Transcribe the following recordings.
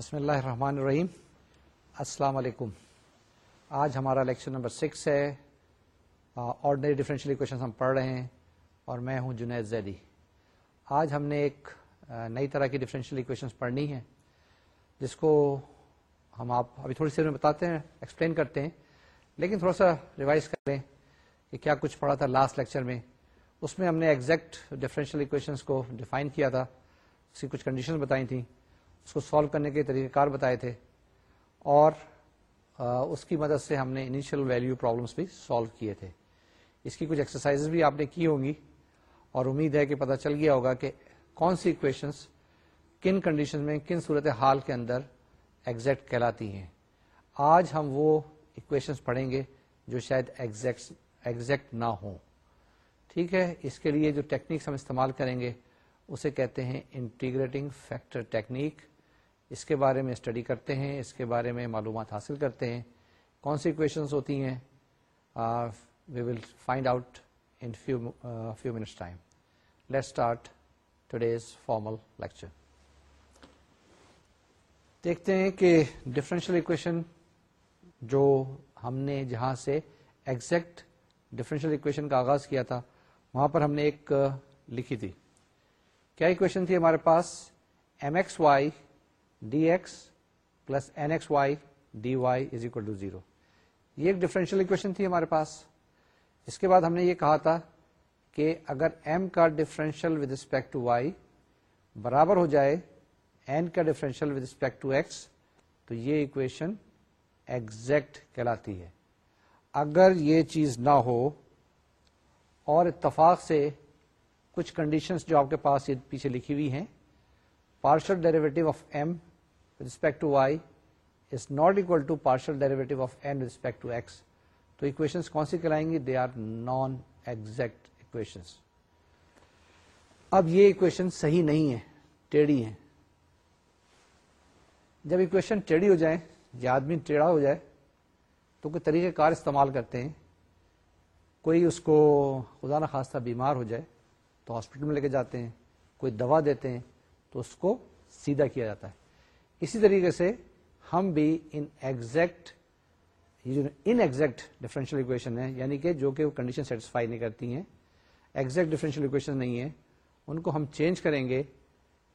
بسم اللہ الرحمن الرحیم۔ السلام علیکم۔ آج ہمارا لیکچر نمبر سکس ہے۔ آرڈنری ڈفرینشیل اکویشن ہم پڑھ رہے ہیں اور میں ہوں جنید زیدی۔ آج ہم نے ایک نئی طرح کی ڈفرینشیل اکویشن پڑھنی ہے جس کو ہم آپ ابھی تھوڑی سی میں بتاتے ہیں ایکسپلین کرتے ہیں۔ لیکن تھوڑا سا ریوائز کر لیں کہ کیا کچھ پڑھا تھا لاسٹ لیکچر میں۔ اس میں ہم نے ایگزیکٹ ڈفرینشیل اکویشن کو ڈیفائن کیا تھا۔ اس کی کچھ کنڈیشن بتائی تھیں۔ اس کو سالو کرنے کے طریقہ کار بتائے تھے اور اس کی مدد سے ہم نے انیشیل ویلو پرابلمس بھی سالو کیے تھے۔ اس کی کچھ ایکسرسائز بھی آپ نے کی ہوں گی اور امید ہے کہ پتہ چل گیا ہوگا کہ کون سی اکویشنس کن کنڈیشن میں کن صورت حال کے اندر ایگزیکٹ کہلاتی ہیں۔ آج ہم وہ اکویشنس پڑھیں گے جو شاید ایگزیکٹ ایگزیکٹ نہ ہوں۔ ٹھیک ہے؟ اس کے لیے جو ٹیکنیکس ہم استعمال کریں گے، اسے کہتے ہیں انٹیگریٹنگ فیکٹر ٹیکنیک اس کے بارے میں اسٹڈی کرتے ہیں، اس کے بارے میں معلومات حاصل کرتے ہیں۔ کون سی اکویشنز ہوتی ہیں؟ We will find out in few minutes time let start today's formal lecture دیکھتے ہیں کہ ڈفرینشیل اکویشن جو ہم نے جہاں سے ایگزیکٹ ڈفرینشیل اکویشن کا آغاز کیا تھا، وہاں پر ہم نے ایک لکھی تھی۔ کیا اکویشن تھی ہمارے پاس؟ M X Y D X plus N X Y D Y is equal to zero یہ ایک ڈفرینشیل اکویشن تھی ہمارے پاس۔ اس کے بعد ہم نے یہ کہا تھا کہ اگر ایم کا differential with respect to y برابر ہو جائے این کا differential with respect to x تو یہ اکویشن ایگزیکٹ کہلاتی ہے۔ اگر یہ چیز نہ ہو اور اتفاق سے کچھ کنڈیشنز جو آپ کے پاس یہ پیچھے لکھی ہوئی ہیں partial derivative of M respect to Y is not equal to partial derivative of N respect to X تو اکویشنس کون سی کرائیں گی they are non exact equations اب یہ اکویشن صحیح نہیں ہے ٹیڑھی ہے جب اکویشن ٹیڑھی ہو جائے یا آدمی ٹیڑھا ہو جائے، تو کوئی طریقہ کار استعمال کرتے ہیں۔ کوئی اس کو خدا نخواستہ بیمار ہو جائے، تو ہاسپٹل میں لے کے جاتے ہیں۔ کوئی دوا دیتے ہیں، تو اس کو سیدھا کیا جاتا ہے۔ اسی طریقے سے ہم بھی inexact inexact differential equation ہے یعنی کہ جو کہ کنڈیشن سیٹسفائی نہیں کرتی ہیں ایگزیکٹ ڈفرینشیل اکویشن نہیں ہے ان کو ہم چینج کریں گے،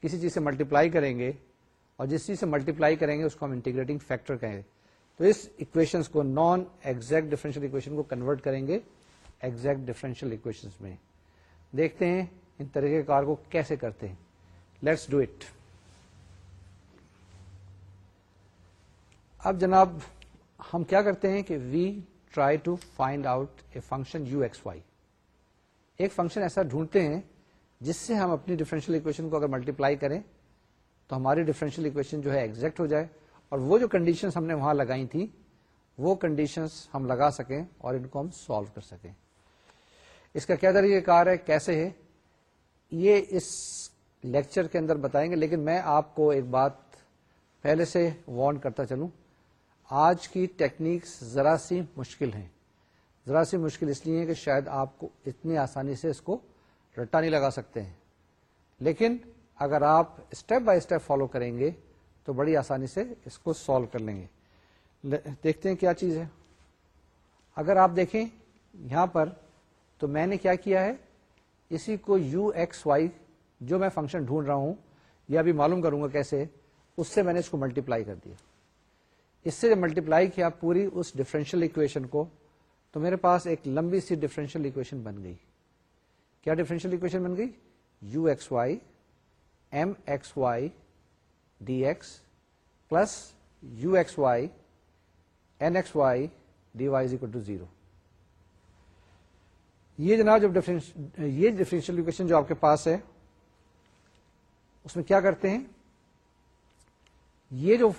کسی چیز سے ملٹیپلائی کریں گے، اور جس چیز سے ملٹیپلائی کریں گے، اس کو ہم انٹیگریٹنگ فیکٹر کہیں گے۔ تو اس اکویشن کو نان ایگزیکٹ ڈفرینشیل اکویشن کو کنورٹ کریں گے ایگزیکٹ ڈفرینشیل اکویشن میں۔ دیکھتے ہیں ان طریقے کار کو کیسے کرتے ہیں۔ لیٹس ڈو اٹ اب جناب، ہم کیا کرتے ہیں کہ we try to find out a function u x y ایک فنکشن ایسا ڈھونڈتے ہیں جس سے ہم اپنی ڈفرینشیل اکویشن کو اگر ملٹیپلائی کریں تو ہماری ڈفرینشیل اکویشن جو ہے ایگزیکٹ ہو جائے اور وہ جو کنڈیشن ہم نے وہاں لگائی تھی وہ کنڈیشنز ہم لگا سکیں اور ان کو ہم سالو کر سکیں۔ اس کا کیا طریقہ کار ہے؟ کیسے ہے؟ یہ اس لیکچر کے اندر بتائیں گے، لیکن میں آپ کو ایک بات پہلے سے وارن کرتا چلوں۔ آج کی ٹیکنیکس ذرا سی مشکل ہیں۔ ذرا سی مشکل اس لیے کہ شاید آپ کو اتنی آسانی سے اس کو رٹا نہیں لگا سکتے ہیں۔ لیکن اگر آپ اسٹیپ بائی اسٹیپ فالو کریں گے تو بڑی آسانی سے اس کو سالو کر لیں گے۔ دیکھتے ہیں کیا چیز ہے۔ اگر آپ دیکھیں یہاں پر تو میں نے کیا کیا ہے۔ اسی کو یو ایکس وائی جو میں فنکشن ڈھونڈ رہا ہوں یا بھی معلوم کروں گا کیسے، اس سے میں نے اس کو ملٹیپلائی کر دیا۔ اس سے جب ملٹیپلائی کیا پوری اس ڈفرینشیل اکویشن کو، تو میرے پاس ایک لمبی سی ڈفرینشیل اکویشن بن گئی۔ کیا ڈفرینشیل اکویشن بن گئی؟ U X Y M X Y D X plus U X Y N X Y D Y is equal to zero یہ جناب جب یہ ڈفرینشیل اکویشن جو آپ کے پاس ہے، اس میں کیا کرتے ہیں؟ یہ جو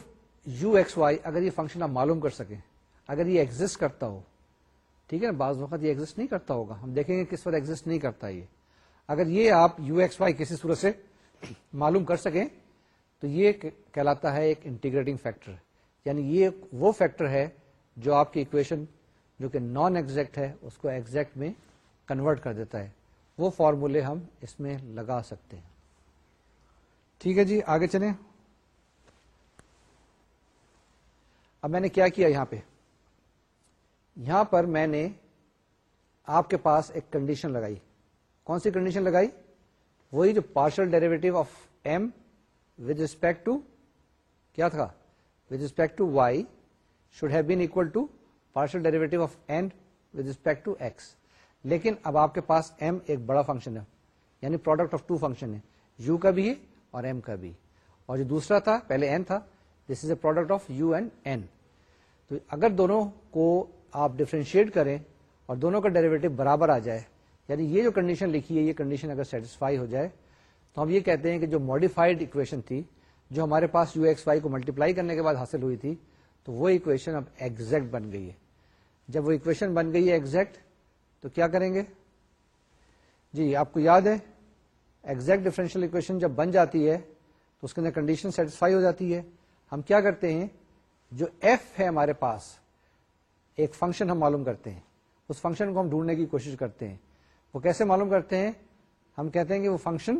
یو ایکس وائی اگر یہ فنکشن آپ معلوم کر سکیں، اگر یہ ایگزٹ کرتا ہو، ٹھیک ہے نا؟ بعض وقت یہ ایگزٹ نہیں کرتا ہوگا۔ ہم دیکھیں گے کس وقت ایگزٹ نہیں کرتا یہ۔ اگر یہ آپ یو ایکس وائی کسی صورت سے معلوم کر سکیں، تو یہ کہلاتا ہے ایک انٹیگریٹنگ فیکٹر۔ یعنی یہ وہ فیکٹر ہے جو آپ کی اکویشن جو کہ نان ایگزیکٹ ہے، اس کو ایگزیکٹ میں کنورٹ کر دیتا ہے۔ وہ فارمولے ہم اس میں لگا سکتے ہیں۔ ٹھیک ہے جی آگے چلیں۔ اب میں نے کیا کیا یہاں پہ؟ یہاں پر میں نے آپ کے پاس ایک کنڈیشن لگائی۔ کون سی کنڈیشن لگائی؟ وہی جو partial derivative of M with respect to کیا تھا؟ With respect to Y should have been equal to partial derivative of N with respect to X لیکن اب آپ کے پاس ایم ایک بڑا فنکشن ہے یعنی پروڈکٹ آف ٹو فنکشن ہے۔ یو کا بھی ہے اور ایم کا بھی۔ اور جو دوسرا تھا، پہلے این تھا this is a product of U and N تو اگر دونوں کو آپ ڈفرینشیٹ کریں اور دونوں کا ڈیریویٹو برابر آ جائے یعنی یہ جو کنڈیشن لکھی ہے، یہ کنڈیشن اگر سیٹسفائی ہو جائے، تو ہم یہ کہتے ہیں کہ جو ماڈیفائڈ اکویشن تھی، جو ہمارے پاس یو ایکس وائی کو ملٹیپلائی کرنے کے بعد حاصل ہوئی تھی، تو وہ اکویشن اب ایگزیکٹ بن گئی ہے۔ جب وہ اکویشن بن گئی ہے ایگزیکٹ تو کیا کریں گے؟ جی آپ کو یاد ہے ایگزیکٹ ڈفرینشیل اکویشن جب بن جاتی ہے، تو اس کے اندر کنڈیشن سیٹسفائی ہو جاتی ہے۔ ہم کیا کرتے ہیں؟ جو ایف ہے ہمارے پاس، ایک فنکشن ہم معلوم کرتے ہیں۔ اس فنکشن کو ہم ڈھونڈنے کی کوشش کرتے ہیں۔ وہ کیسے معلوم کرتے ہیں؟ ہم کہتے ہیں کہ وہ function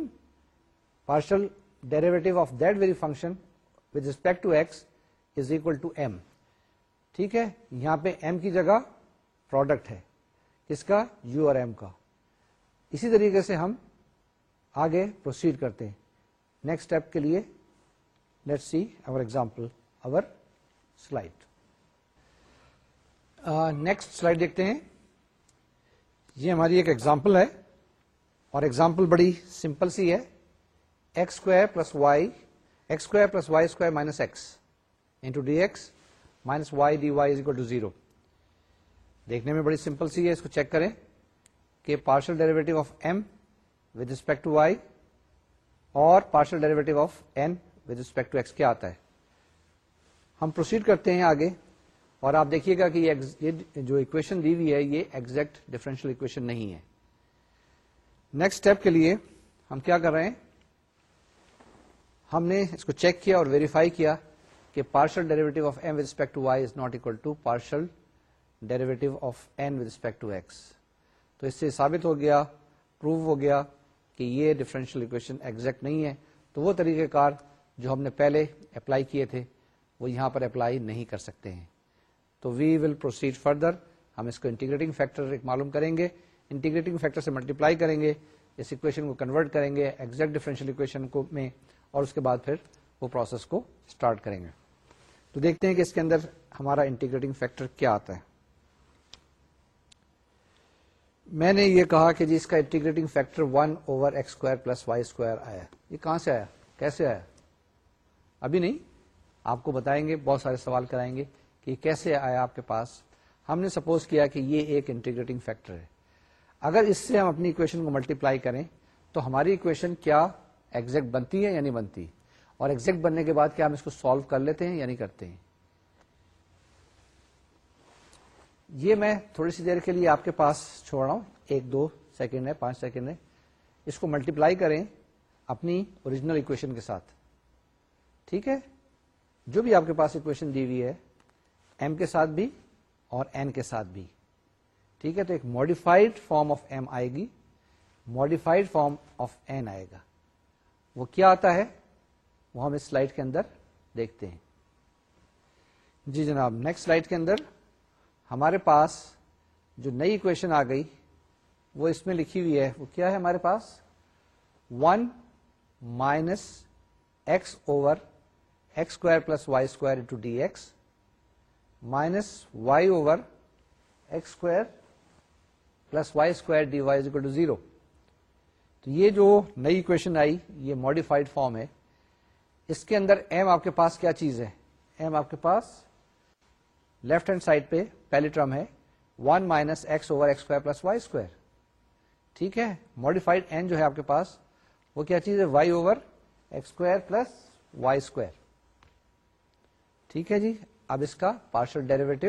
partial derivative of that very function with respect to X is equal to M ٹھیک ہے؟ یہاں پہ ایم کی جگہ پروڈکٹ ہے۔ کس کا؟ یو اور ایم کا۔ اسی طریقے سے ہم آگے پروسیڈ کرتے ہیں۔ نیکسٹ اسٹیپ کے لیے let see over example over slide next slide دیکھتے ہیں۔ یہ ہماری ایک ایگزامپل ہے اور ایگزامپل بڑی سمپل سی ہے۔ X square plus Y, X square plus Y square minus X into D X minus Y D Y is equal to zero. دیکھنے میں بڑی سمپل سی ہے، اس کو چیک کریں کہ partial derivative of M with respect to Y اور partial derivative of N with respect to X کیا آتا ہے۔ ہم پروسیڈ کرتے ہیں آگے اور آپ دیکھیے گا کہ یہ جو اکویشن دی ہوئی ہے، یہ ایگزیکٹ ڈفرینشیل اکویشن نہیں ہے۔ نیکسٹ اسٹیپ کے لیے ہم کیا کر رہے ہیں؟ ہم نے اس کو چیک کیا اور ویریفائی کیا کہ partial derivative of M with respect to Y is not equal to partial derivative of N with respect to X تو اس سے ثابت ہو گیا پروو ہو گیا کہ یہ ڈفرینشیل اکویشن ایگزیکٹ نہیں ہے۔ تو وہ طریقہ کار جو ہم نے پہلے اپلائی کیے تھے وہ یہاں پر اپلائی نہیں کر سکتے ہیں۔ تو وی ول پروسیڈ فردر ہم اس کو انٹیگریٹنگ فیکٹر معلوم کریں گے۔ انٹیگریٹنگ فیکٹر سے ملٹیپلائی کریں گے۔ اس اکویشن کو کنورٹ کریں گے۔ ایگزیکٹ ڈیفرنشیل اکویشن کو میں اور اس کے بعد پھر وہ پروسیس کو اسٹارٹ کریں گے۔ تو دیکھتے ہیں کہ اس کے اندر ہمارا انٹیگریٹنگ فیکٹر کیا آتا ہے۔ میں نے یہ کہا کہ جی اس کا integrating factor one over X square plus Y square آیا۔ یہ کہاں سے آیا؟ کیسے آیا؟ ابھی نہیں؟ آپ کو بتائیں گے، بہت سارے سوال کرائیں گے کہ کیسے آیا آپ کے پاس؟ ہم نے سپوز کیا کہ یہ ایک انٹیگریٹنگ فیکٹر ہے۔ اگر اس سے ہم اپنی اکویشن کو ملٹیپلائی کریں، تو ہماری اکویشن کیا ایگزیکٹ بنتی ہے یا نہیں بنتی؟ اور ایگزیکٹ بننے کے بعد کیا ہم اس کو سالو کر لیتے ہیں یا نہیں کرتے ہیں؟ یہ میں تھوڑی سی دیر کے لیے آپ کے پاس چھوڑ رہا ہوں۔ ایک، دو سیکنڈ ہے، پانچ سیکنڈ ہے۔ اس کو ملٹیپلائی کریں اپنی اوریجنل اکویشن کے ساتھ۔ ٹھیک ہے؟ جو بھی آپ کے پاس اکویشن دی ہوئی ہے ایم کے ساتھ بھی اور این کے ساتھ بھی. ٹھیک ہے، تو ایک ماڈیفائڈ فارم آف ایم آئے گی. ماڈیفائڈ فارم آف این آئے گا. وہ کیا آتا ہے؟ وہ ہم اس سلائڈ کے اندر دیکھتے ہیں. جی جناب نیکسٹ سلائڈ کے اندر ہمارے پاس جو نئی اکویشن آ گئی، وہ اس میں لکھی ہوئی ہے. وہ کیا ہے ہمارے پاس؟ One minus X over X square plus Y square into D X minus Y over X square plus Y square D Y equal to zero تو یہ جو نئی اکویشن آئی، یہ ماڈیفائڈ فارم ہے۔ اس کے اندر ایم آپ کے پاس کیا چیز ہے؟ ایم آپ کے پاس لیفٹ ہینڈ سائڈ پہ پہلی ٹرم ہے one minus X over X square plus Y square ٹھیک ہے؟ ماڈیفائڈ این جو ہے آپ کے پاس، وہ کیا چیز ہے؟ Y over X square plus Y square ٹھیک ہے جی؟ اب اس کا partial derivative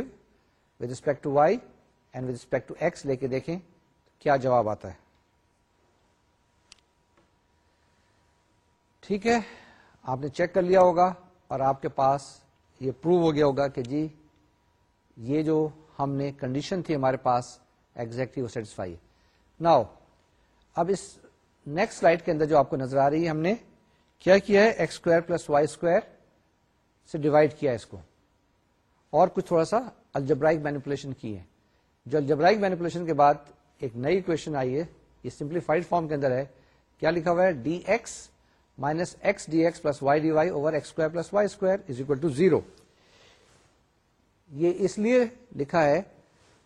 with respect to Y and with respect to X لے کے دیکھیں کیا جواب آتا ہے۔ ٹھیک ہے؟ آپ نے چیک کر لیا ہوگا اور آپ کے پاس یہ پروو ہو گیا ہوگا کہ جی یہ جو ہم نے کنڈیشن تھی ہمارے پاس ایگزیکٹلی وہ سیٹسفائی ناؤ اب اس نیکسٹ سلائڈ کے اندر جو آپ کو نظر آ رہی ہے، ہم نے کیا کیا ہے؟ X square plus Y square سے ڈیوائڈ کیا اس کو۔ اور کچھ تھوڑا سا الجبرائک مینیپولیشن کی ہے۔ جو الجبرائک مینیپولیشن کے بعد ایک نئی کوشچن آئی ہے، یہ سمپلیفائڈ فارم کے اندر ہے۔ کیا لکھا ہوا ہے؟ D X minus X D X plus Y D Y over X square plus Y square is equal to zero یہ اس لیے لکھا ہے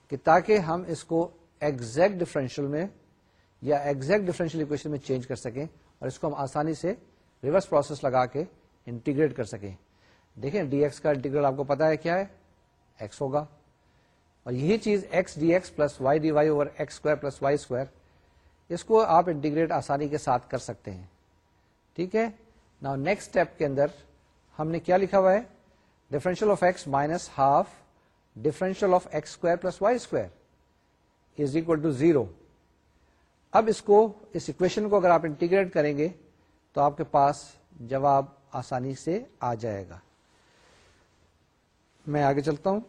کہ تاکہ ہم اس کو ایگزیکٹ ڈفرینشیل میں یا ایگزیکٹ ڈفرینشیل اکویشن میں چینج کر سکیں اور اس کو ہم آسانی سے ریورس پروسیس لگا کے انٹیگریٹ کر سکیں۔ دیکھیں ڈی ایکس کا انٹیگریٹ آپ کو پتا ہے کیا ہے؟ ایکس ہوگا۔ اور یہی چیز X D X plus Y D Y over X square plus Y square اس کو آپ انٹیگریٹ آسانی کے ساتھ کر سکتے ہیں۔ ٹھیک ہے؟ نا نیکسٹ اسٹیپ کے اندر ہم نے کیا لکھا ہوا ہے؟ Differential of X minus half differential of X square plus Y square is equal to zero اب اس کو، اس اکویشن کو اگر آپ انٹیگریٹ کریں گے تو آپ کے پاس جواب آسانی سے آ جائے گا۔ میں آگے چلتا ہوں۔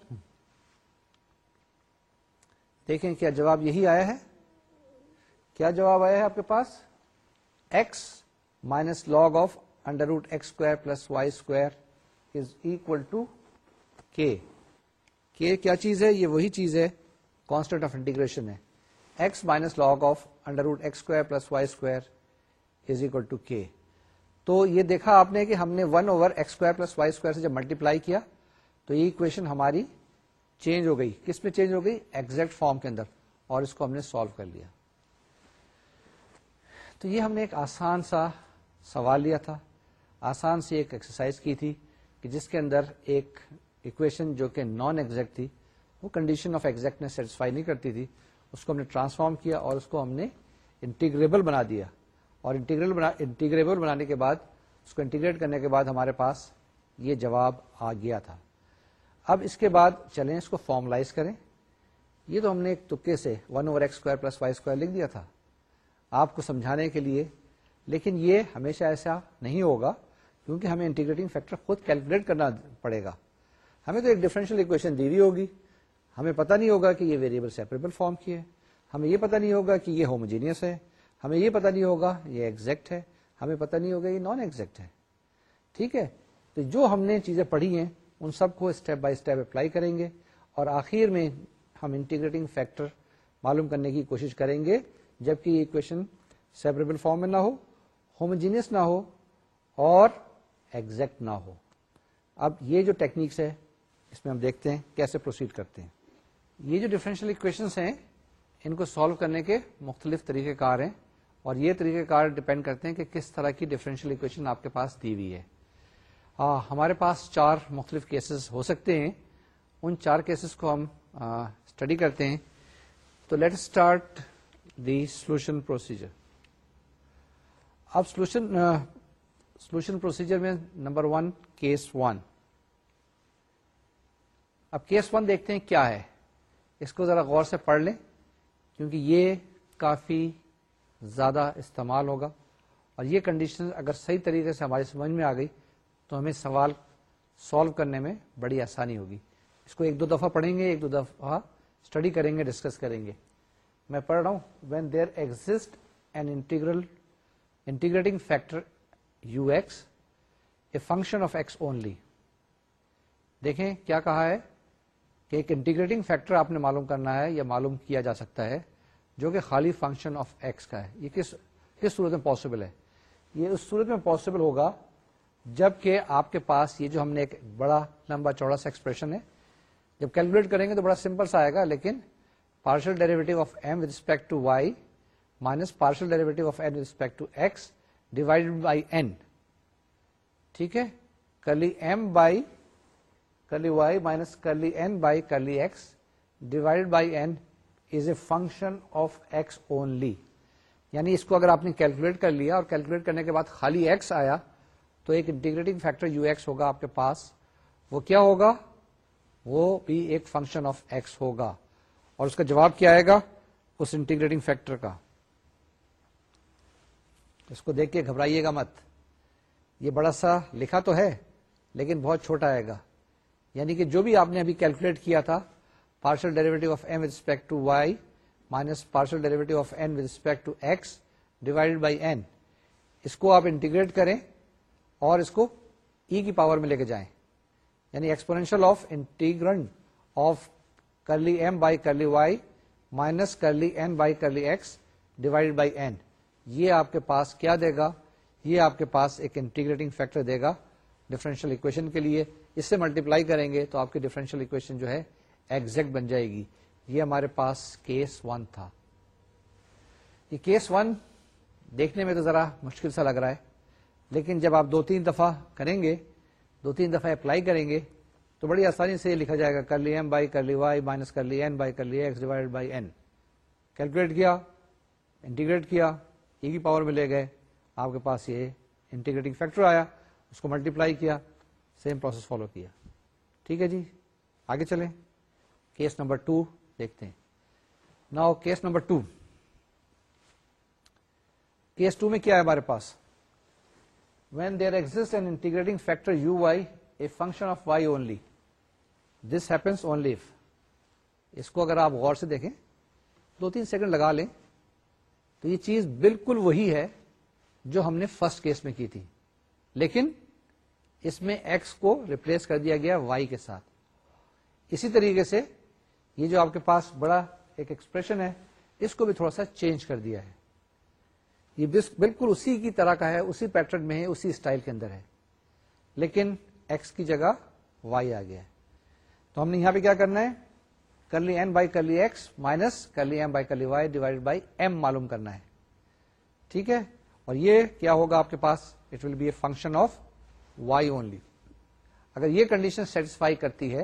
دیکھیں کیا جواب یہی آیا ہے۔ کیا جواب آیا ہے آپ کے پاس؟ X minus log of under root X square plus Y square is equal to K کیا چیز ہے؟ یہ وہی چیز ہے۔ کانسٹنٹ آف انٹیگریشن ہے۔ X minus log of under root X square plus Y square is equal to K تو یہ دیکھا آپ نے کہ ہم نے one over X square plus Y square سے جب ملٹیپلائی کیا تو یہ اکویشن ہماری چینج ہو گئی۔ کس میں چینج ہو گئی؟ ایگزیکٹ فارم کے اندر۔ اور اس کو ہم نے سالو کر لیا۔ تو یہ ہم نے ایک آسان سا سوال لیا تھا۔ آسان سی ایک ایکسرسائز کی تھی کہ جس کے اندر ایک اکویشن جو کہ نان ایگزیکٹ تھی، وہ کنڈیشن آف ایگزیکٹ سیٹسفائی نہیں کرتی تھی۔ اس کو ہم نے ٹرانسفارم کیا اور اس کو ہم نے انٹیگریبل بنا دیا۔ اور انٹیگریبل بنانے کے بعد، اس کو انٹیگریٹ کرنے کے بعد ہمارے پاس یہ جواب آ گیا تھا۔ اب اس کے بعد چلیں، اس کو فارملائز کریں۔ یہ تو ہم نے ایک تکے سے one over X square plus Y square لکھ دیا تھا۔ آپ کو سمجھانے کے لیے۔ لیکن یہ ہمیشہ ایسا نہیں ہوگا، کیونکہ ہمیں انٹیگریٹنگ فیکٹر خود کیلکولیٹ کرنا پڑے گا۔ ہمیں تو ایک ڈفرینشیل اکویشن دی ہوئی ہوگی۔ ہمیں پتہ نہیں ہوگا کہ یہ ویریبل سیپریبل فارم کی ہے۔ ہمیں یہ پتہ نہیں ہوگا کہ یہ ہوموجینئس ہے۔ ہمیں یہ پتہ نہیں ہوگا یہ ایگزیکٹ ہے۔ ہمیں پتہ نہیں ہوگا یہ نان ایگزیکٹ ہے۔ ٹھیک ہے؟ تو جو ہم نے چیزیں پڑھی ہیں ان سب کو اسٹیپ بائی اسٹیپ اپلائی کریں گے اور آخر میں ہم انٹیگریٹنگ فیکٹر معلوم کرنے کی کوشش کریں گے جبکہ یہ اکویشن سیپریبل فارم میں نہ ہو ہوموجینس نہ ہو اور ایگزیکٹ نہ ہو۔ اب یہ جو ٹیکنیکس ہے، اس میں ہم دیکھتے ہیں کیسے پروسیڈ کرتے ہیں۔ یہ جو ڈفرینشیل اکویشنس ہیں، ان کو سالو کرنے کے مختلف طریقہ کار ہیں اور یہ طریقہ کار ڈپینڈ کرتے ہیں کہ کس طرح کی ڈفرینشیل اکویشن آپ کے پاس دی ہوئی ہے۔ آ, ہمارے پاس چار مختلف کیسز ہو سکتے ہیں۔ ان چار کیسز کو ہم اسٹڈی کرتے ہیں۔ تو let start the solution procedure اب سولوشن سولوشن پروسیجر میں نمبر ون کیس ون اب کیس ون دیکھتے ہیں کیا ہے۔ اس کو ذرا غور سے پڑھ لیں کیونکہ یہ کافی زیادہ استعمال ہوگا۔ اور یہ کنڈیشن اگر صحیح طریقے سے ہماری سمجھ میں آ گئی تو ہمیں سوال سالو کرنے میں بڑی آسانی ہوگی۔ اس کو ایک دو دفعہ پڑھیں گے، ایک دو دفعہ اسٹڈی کریں گے ڈسکس کریں گے۔ میں پڑھ رہا ہوں when there exist an integral integrating factor U X a function of X only دیکھیں کیا کہا ہے کہ ایک انٹیگریٹنگ فیکٹر آپ نے معلوم کرنا ہے یا معلوم کیا جا سکتا ہے، جو کہ خالی فنکشن آف ایکس کا ہے۔ یہ کس کس صورت میں پاسبل ہے؟ یہ اس صورت میں پاسبل ہوگا جبکہ آپ کے پاس یہ جو ہم نے ایک بڑا لمبا چوڑا سا ایکسپریشن ہے، جب کیلکولیٹ کریں گے تو بڑا سمپل سا آئے گا، لیکن partial derivative of M with respect to Y minus partial derivative of N respect to X divide by N ٹھیک ہے؟ Curly M by curly Y minus curly N by curly X divide by N is a function of X only یعنی اس کو اگر آپ نے calculate کر لیا اور کیلکولیٹ کرنے کے بعد خالی ایکس آیا تو ایک انٹیگریٹنگ فیکٹر یو ایکس ہوگا آپ کے پاس۔ وہ کیا ہوگا؟ وہ بھی ایک فنکشن آف ایکس ہوگا۔ اور اس کا جواب کیا آئے گا؟ اس انٹیگریٹنگ فیکٹر کا۔ اس کو دیکھ کے گھبرائیے گا مت۔ یہ بڑا سا لکھا تو ہے، لیکن بہت چھوٹا آئے گا۔ یعنی کہ جو بھی آپ نے ابھی کیلکولیٹ کیا تھا partial derivative of M with respect to Y minus partial derivative of N with respect to X divide by N اس کو آپ انٹیگریٹ کریں۔ اور اس کو ای e کی پاور میں لے کے جائیں۔ یعنی exponential of integrand of curly m by curly y minus curly n by curly x divide by n یہ آپ کے پاس کیا دے گا؟ یہ آپ کے پاس ایک انٹیگریٹنگ فیکٹر دے گا ڈفرینشیل اکویشن کے لیے۔ اس سے ملٹیپلائی کریں گے تو آپ کی ڈفرینشیل اکویشن جو ہے ایگزیکٹ بن جائے گی۔ یہ ہمارے پاس کیس ون تھا۔ یہ کیس ون دیکھنے میں تو ذرا مشکل سا لگ رہا ہے۔ لیکن جب آپ دو تین دفعہ کریں گے، دو تین دفعہ اپلائی کریں گے، تو بڑی آسانی سے یہ لکھا جائے گا، کر لی ایم بائی کر لی وائی مائنس کر لی n by curly x divide by n calculate کیا انٹیگریٹ کیا ای کی پاور میں لے گئے، آپ کے پاس یہ انٹیگریٹنگ فیکٹر آیا، اس کو ملٹیپلائی کیا سیم پروسیس فالو کیا۔ ٹھیک ہے جی آگے چلیں کیس نمبر ٹو دیکھتے ہیں۔ Now case number two case two میں کیا ہے ہمارے پاس؟ When there exist an integrating factor u y a function of y only this happens only اس کو اگر آپ غور سے دیکھیں دو تین سیکنڈ لگا لیں تو یہ چیز بالکل وہی ہے جو ہم نے فرسٹ کیس میں کی تھی لیکن اس میں ایکس کو ریپلیس کر دیا گیا وائی کے ساتھ اسی طریقے سے یہ جو آپ کے پاس بڑا ایک ایکسپریشن ہے اس کو بھی تھوڑا سا چینج کر دیا ہے یہ بالکل اسی کی طرح کا ہے، اسی پیٹرن میں ہے، اسی اسٹائل کے اندر ہے۔ لیکن ایکس کی جگہ وائی آ گیا ہے۔ تو ہم نے یہاں پہ کیا کرنا ہے؟ کر لی این بائی کر لی ایکس مائنس کر لی ایم بائی کر لی وائی ڈیوائڈ بائی ایم معلوم کرنا ہے۔ ٹھیک ہے؟ اور یہ کیا ہوگا آپ کے پاس؟ It will be a function of y only اگر یہ کنڈیشن سیٹسفائی کرتی ہے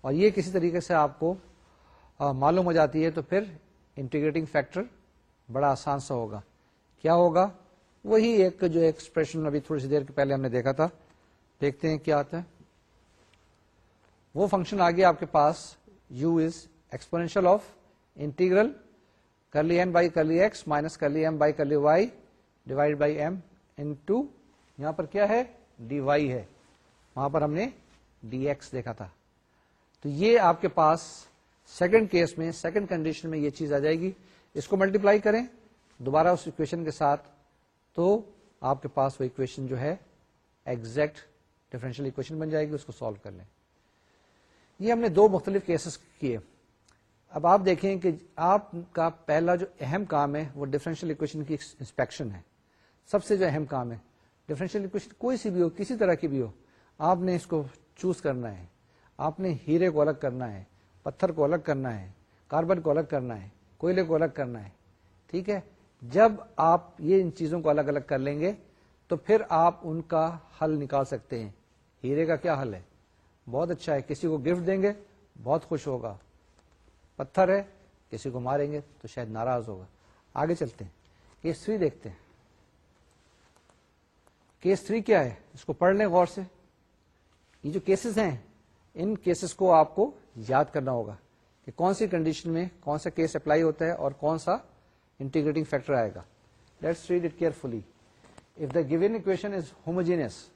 اور یہ کسی طریقے سے آپ کو معلوم ہو جاتی ہے تو پھر انٹیگریٹنگ فیکٹر بڑا آسان سا ہوگا۔ کیا ہوگا؟ وہی ایک جو ایکسپریشن ابھی تھوڑی سی دیر کے پہلے ہم نے دیکھا تھا۔ دیکھتے ہیں کیا آتا ہے۔ وہ فنکشن آگے آپ کے پاس u is exponential of integral curly m by کر لی ایکس مائنس کر لی m by curly y divide by m into یہاں پر کیا ہے ڈی وائی ہے وہاں پر ہم نے ڈی ایکس دیکھا تھا تو یہ آپ کے پاس سیکنڈ کیس میں سیکنڈ کنڈیشن میں یہ چیز آ جائے گی اس کو ملٹیپلائی کریں دوبارہ اس اکویشن کے ساتھ تو آپ کے پاس وہ اکویشن جو ہے ایگزیکٹ ڈفرینشیل اکویشن بن جائے گی، اس کو سالو کر لیں۔ یہ ہم نے دو مختلف کیسز کیے۔ اب آپ دیکھیں کہ آپ کا پہلا جو اہم کام ہے، وہ ڈفرینشیل اکویشن کی انسپیکشن ہے۔ سب سے جو اہم کام ہے ڈفرینشیل اکویشن کوئی سی بھی ہو، کسی طرح کی بھی ہو، آپ نے اس کو چوز کرنا ہے۔ آپ نے ہیرے کو الگ کرنا ہے، پتھر کو الگ کرنا ہے کاربن کو الگ کرنا ہے، کوئلے کو الگ کرنا ہے۔ ٹھیک ہے؟ جب آپ یہ ان چیزوں کو الگ الگ کر لیں گے، تو پھر آپ ان کا حل نکال سکتے ہیں۔ ہیرے کا کیا حل ہے؟ بہت اچھا ہے، کسی کو گفٹ دیں گے، بہت خوش ہوگا۔ پتھر ہے، کسی کو ماریں گے تو شاید ناراض ہوگا۔ آگے چلتے ہیں۔ کیس تھری دیکھتے ہیں۔ کیس تھری کیا ہے؟ اس کو پڑھ لیں غور سے۔ یہ جو کیسز ہیں، ان کیسز کو آپ کو یاد کرنا ہوگا کہ کون سی کنڈیشن میں کون سا کیس اپلائی ہوتا ہے اور کون سا انٹیگریٹنگ فیکٹر آئے گا۔ Let's read it carefully if the given equation is homogeneous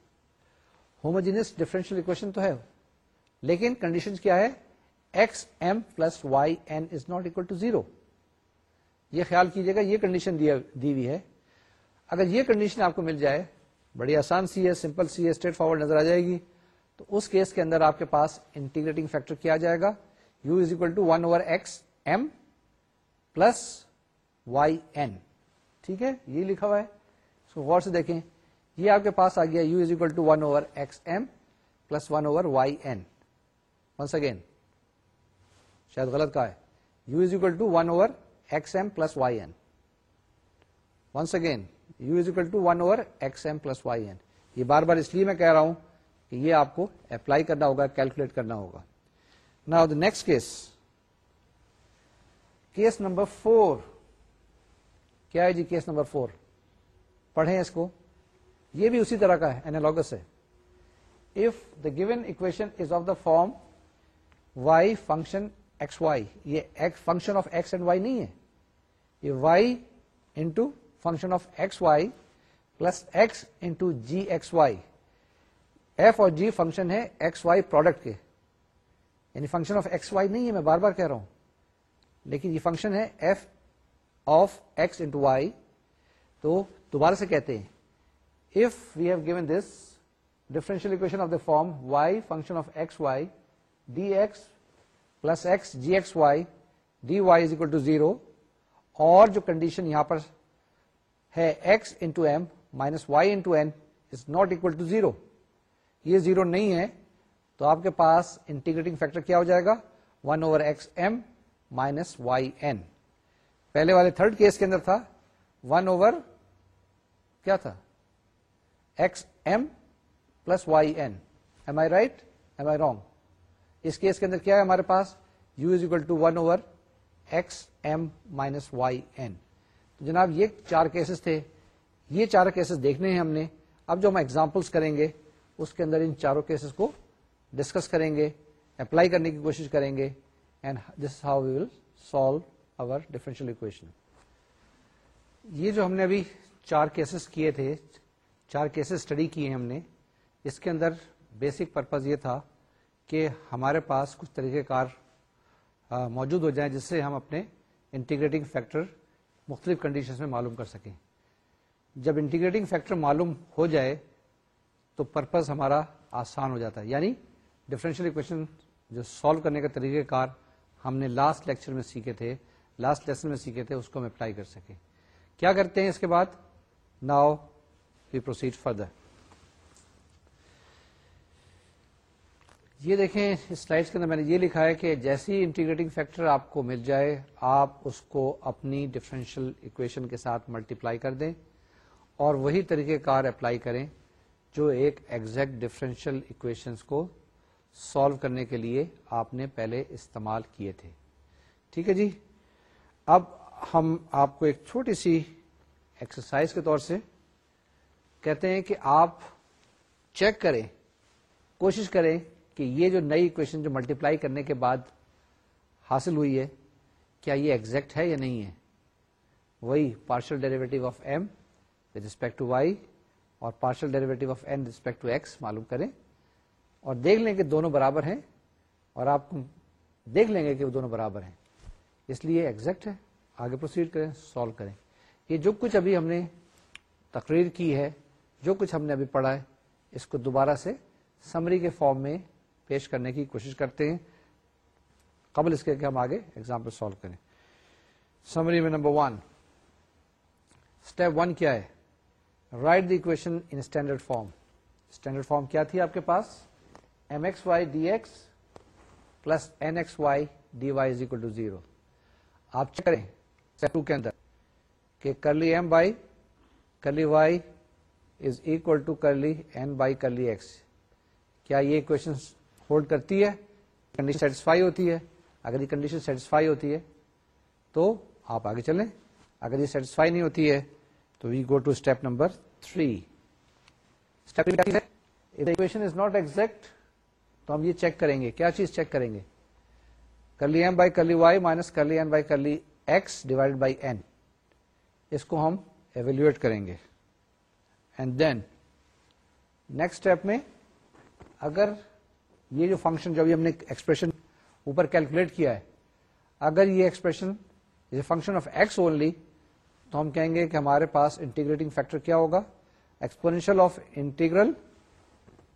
homogeneous differential equation تو ہے۔ لیکن کنڈیشن کیا ہے؟ X m plus y n is not equal to zero یہ خیال کیجیے گا، یہ کنڈیشن دی ہوئی ہے۔ اگر یہ کنڈیشن آپ کو مل جائے، بڑی آسان سی ہے سمپل سی ہے اسٹریٹ فارورڈ نظر آ جائے گی۔ تو اس کیس کے اندر آپ کے پاس انٹیگریٹنگ فیکٹر کیا جائے گا۔ U is equal to one over x m plus y n ٹھیک ہے؟ یہ لکھا ہوا ہے۔ اس کو غور سے دیکھیں۔ یہ آپ کے پاس آ گیا u is equal to one over x m plus one over y n once again شاید غلط کہا ہے۔ U is equal to one over x m plus y n once again u is equal to one over x m plus y n یہ بار بار اس لیے میں کہہ رہا ہوں کہ یہ آپ کو اپلائی کرنا ہوگا کیلکولیٹ کرنا ہوگا۔ نا the next case case number four کیا ہے جی کیس نمبر فور؟ پڑھیں اس کو۔ یہ بھی اسی طرح کا ہے اینالوگس ہے۔ If the given equation is of the form y function x y یہ function of x and y نہیں ہے۔ یہ y into function of x y plus x into g x y f اور g function ہے x y product کے۔ یعنی function of x Y نہیں ہے، میں بار بار کہہ رہا ہوں۔ لیکن یہ فنکشن ہے f of x into y تو دوبارہ سے کہتے ہیں if we have given this differential equation of the form y function of xy dx plus x gxy dy is equal to 0 اور جو کنڈیشن یہاں پر ہے، x into m minus y into n is not equal to zero یہ zero نہیں ہے، تو آپ کے پاس انٹیگریٹنگ فیکٹر کیا ہو جائے گا one over x m minus y n پہلے والے تھرڈ کیس کے اندر تھا. ون اوور کیا تھا؟ X m plus y n m I right m I wrong us case کے اندر کیا ہے ہمارے پاس؟ U is equal to one over x m minus y n تو جناب، یہ چار کیسز تھے. یہ چار کیسز دیکھنے ہیں ہم نے. اب جو ہم ایگزامپلس کریں گے، اس کے اندر ان چاروں کیسز کو ڈسکس کریں گے اپلائی کرنے کی کوشش کریں گے and this how we will solve over differential equation یہ جو ہم نے ابھی چار کیسز کیے تھے، چار کیسز اسٹڈی کیے ہم نے، اس کے اندر بیسک پرپز یہ تھا کہ ہمارے پاس کچھ طریقہ کار موجود ہو جائیں جس سے ہم اپنے انٹیگریٹنگ فیکٹر مختلف کنڈیشن میں معلوم کر سکیں۔ جب انٹیگریٹنگ فیکٹر معلوم ہو جائے تو پرپز ہمارا آسان ہو جاتا ہے۔ یعنی ڈفرینشیل اکویشن جو سالو کرنے کا طریقہ کار ہم نے لاسٹ لیکچر میں سیکھے تھے۔ لاسٹ لیسن میں سیکھے تھے، اس کو ہم اپلائی کر سکیں۔ کیا کرتے ہیں اس کے بعد؟ ناؤ وی پروسیڈ فردر یہ دیکھیں سلائڈس کے اندر میں نے یہ لکھا ہے کہ جیسی انٹیگریٹنگ فیکٹر آپ کو مل جائے، آپ اس کو اپنی ڈفرینشیل اکویشن کے ساتھ ملٹیپلائی کر دیں اور وہی طریقہ کار اپلائی کریں جو ایک ایگزیکٹ ڈفرینشیل اکویشنس کو سالو کرنے کے لیے آپ نے پہلے استعمال کیے تھے۔ ٹھیک ہے جی؟ اب ہم آپ کو ایک چھوٹی سی ایکسرسائز کے طور سے کہتے ہیں کہ آپ چیک کریں، کوشش کریں کہ یہ جو نئی اکویشن جو ملٹیپلائی کرنے کے بعد حاصل ہوئی ہے، کیا یہ ایگزیکٹ ہے یا نہیں ہے؟ وہی partial derivative of m with respect to y اور partial derivative of n respect to x معلوم کریں اور دیکھ لیں کہ دونوں برابر ہیں اور آپ دیکھ لیں گے کہ وہ دونوں برابر ہیں۔ اس لیے ایگزیکٹ ہے۔ آگے پروسیڈ کریں سالو کریں۔ یہ جو کچھ ابھی ہم نے تقریر کی ہے، جو کچھ ہم نے ابھی پڑھا ہے، اس کو دوبارہ سے سمری کے فارم میں پیش کرنے کی کوشش کرتے ہیں۔ قبل اس کے کہ ہم آگے ایگزامپل سالو کریں۔ سمری میں نمبر ون اسٹیپ ون کیا ہے؟ Write the equation in standard form standard form کیا تھی آپ کے پاس؟ M x y d x plus n x y d y is equal to zero آپ چیک کریں اسٹیپ ٹو کے اندر کہ curly m by curly y is equal to curly n by curly x کیا یہ equation hold کرتی ہے؟ Condition satisfy ہوتی ہے. اگر یہ کنڈیشن سیٹسفائی ہوتی ہے تو آپ آگے چلیں. اگر یہ سیٹسفائی نہیں ہوتی ہے تو we go to step number three equation is not exact تو ہم یہ چیک کریں گے. کیا چیز چیک کریں گے؟ Curly m by curly y minus curly n by curly x divide by n اس کو ہم ایویلویٹ کریں گے. اینڈ دین نیکسٹ اسٹیپ میں اگر یہ جو فنکشن جو ہم نے ایکسپریشن اوپر کیلکولیٹ کیا ہے، اگر یہ expression is a function of x only تو ہم کہیں گے کہ ہمارے پاس انٹیگریٹنگ فیکٹر کیا ہوگا؟ Exponential of integral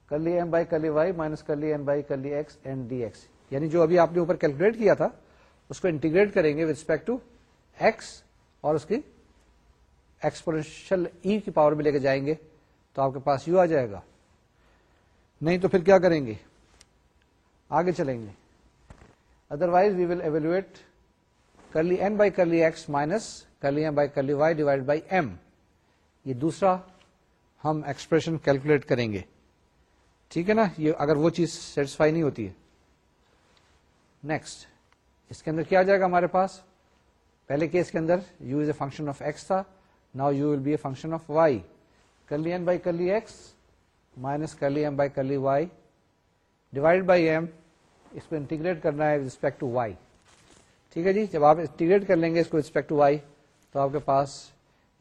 curly m by curly y minus curly m by curly x and d x یعنی جو ابھی آپ نے اوپر کیلکولیٹ کیا تھا، اس کو انٹیگریٹ کریں گے ود ریسپیکٹ ٹو ایکس اور اس کی ایکسپورینشیل ای e کی پاور بھی لے کے جائیں گے تو آپ کے پاس یو آ جائے گا۔ نہیں تو پھر کیا کریں گے؟ آگے چلیں گے۔ Otherwise we will evaluate curly n by curly x minus curly m by curly y divide by m یہ دوسرا ہم ایکسپریشن کیلکولیٹ کریں گے۔ ٹھیک ہے نا؟ یہ اگر وہ چیز سیٹسفائی نہیں ہوتی ہے۔ نیکسٹ اس کے اندر کیا جائے گا ہمارے پاس؟ پہلے کیس کے اندر u is a function of x تھا now u will be a function of y curly n by curly x minus curly m by curly y divide by m اس کو انٹیگریٹ کرنا ہے ریسپیکٹ ٹو وائی ٹھیک ہے جی؟ جب آپ integrate کر لیں گے اس کو ریسپیکٹ ٹو وائی تو آپ کے پاس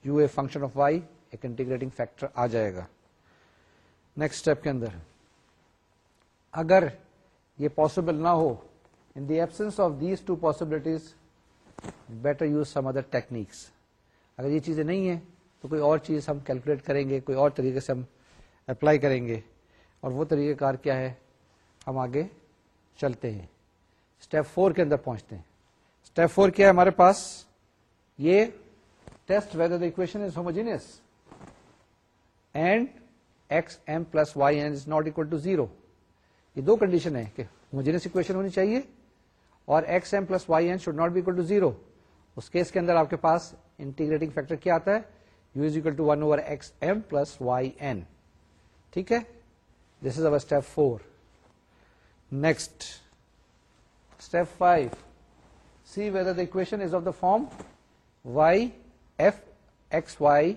u a function of y ایک انٹیگریٹنگ فیکٹر آ جائے گا. نیکسٹ اسٹیپ کے اندر. اگر یہ پاسبل نہ ہو in the absence of these two possibilities better use some other techniques اگر یہ چیزیں نہیں ہیں، تو کوئی اور چیز ہم کیلکولیٹ کریں گے، کوئی اور طریقے سے ہم اپلائی کریں گے۔ اور وہ طریقہ کار کیا ہے؟ ہم آگے چلتے ہیں۔ اسٹیپ فور کے اندر پہنچتے ہیں۔ اسٹیپ فور کیا ہے ہمارے پاس؟ یہ test whether the equation is homogeneous and x m plus y n is not equal to zero یہ دو کنڈیشن ہے کہ ہوموجینس اکویشن ہونی چاہیے اور x m plus y n should not be equal to zero us case کے اندر آپ کے پاس انٹیگریٹنگ فیکٹر کیا آتا ہے؟ U is equal to one over x m plus y n ٹھیک ہے؟ This is over step four next step five see whether the equation is of the form y f x y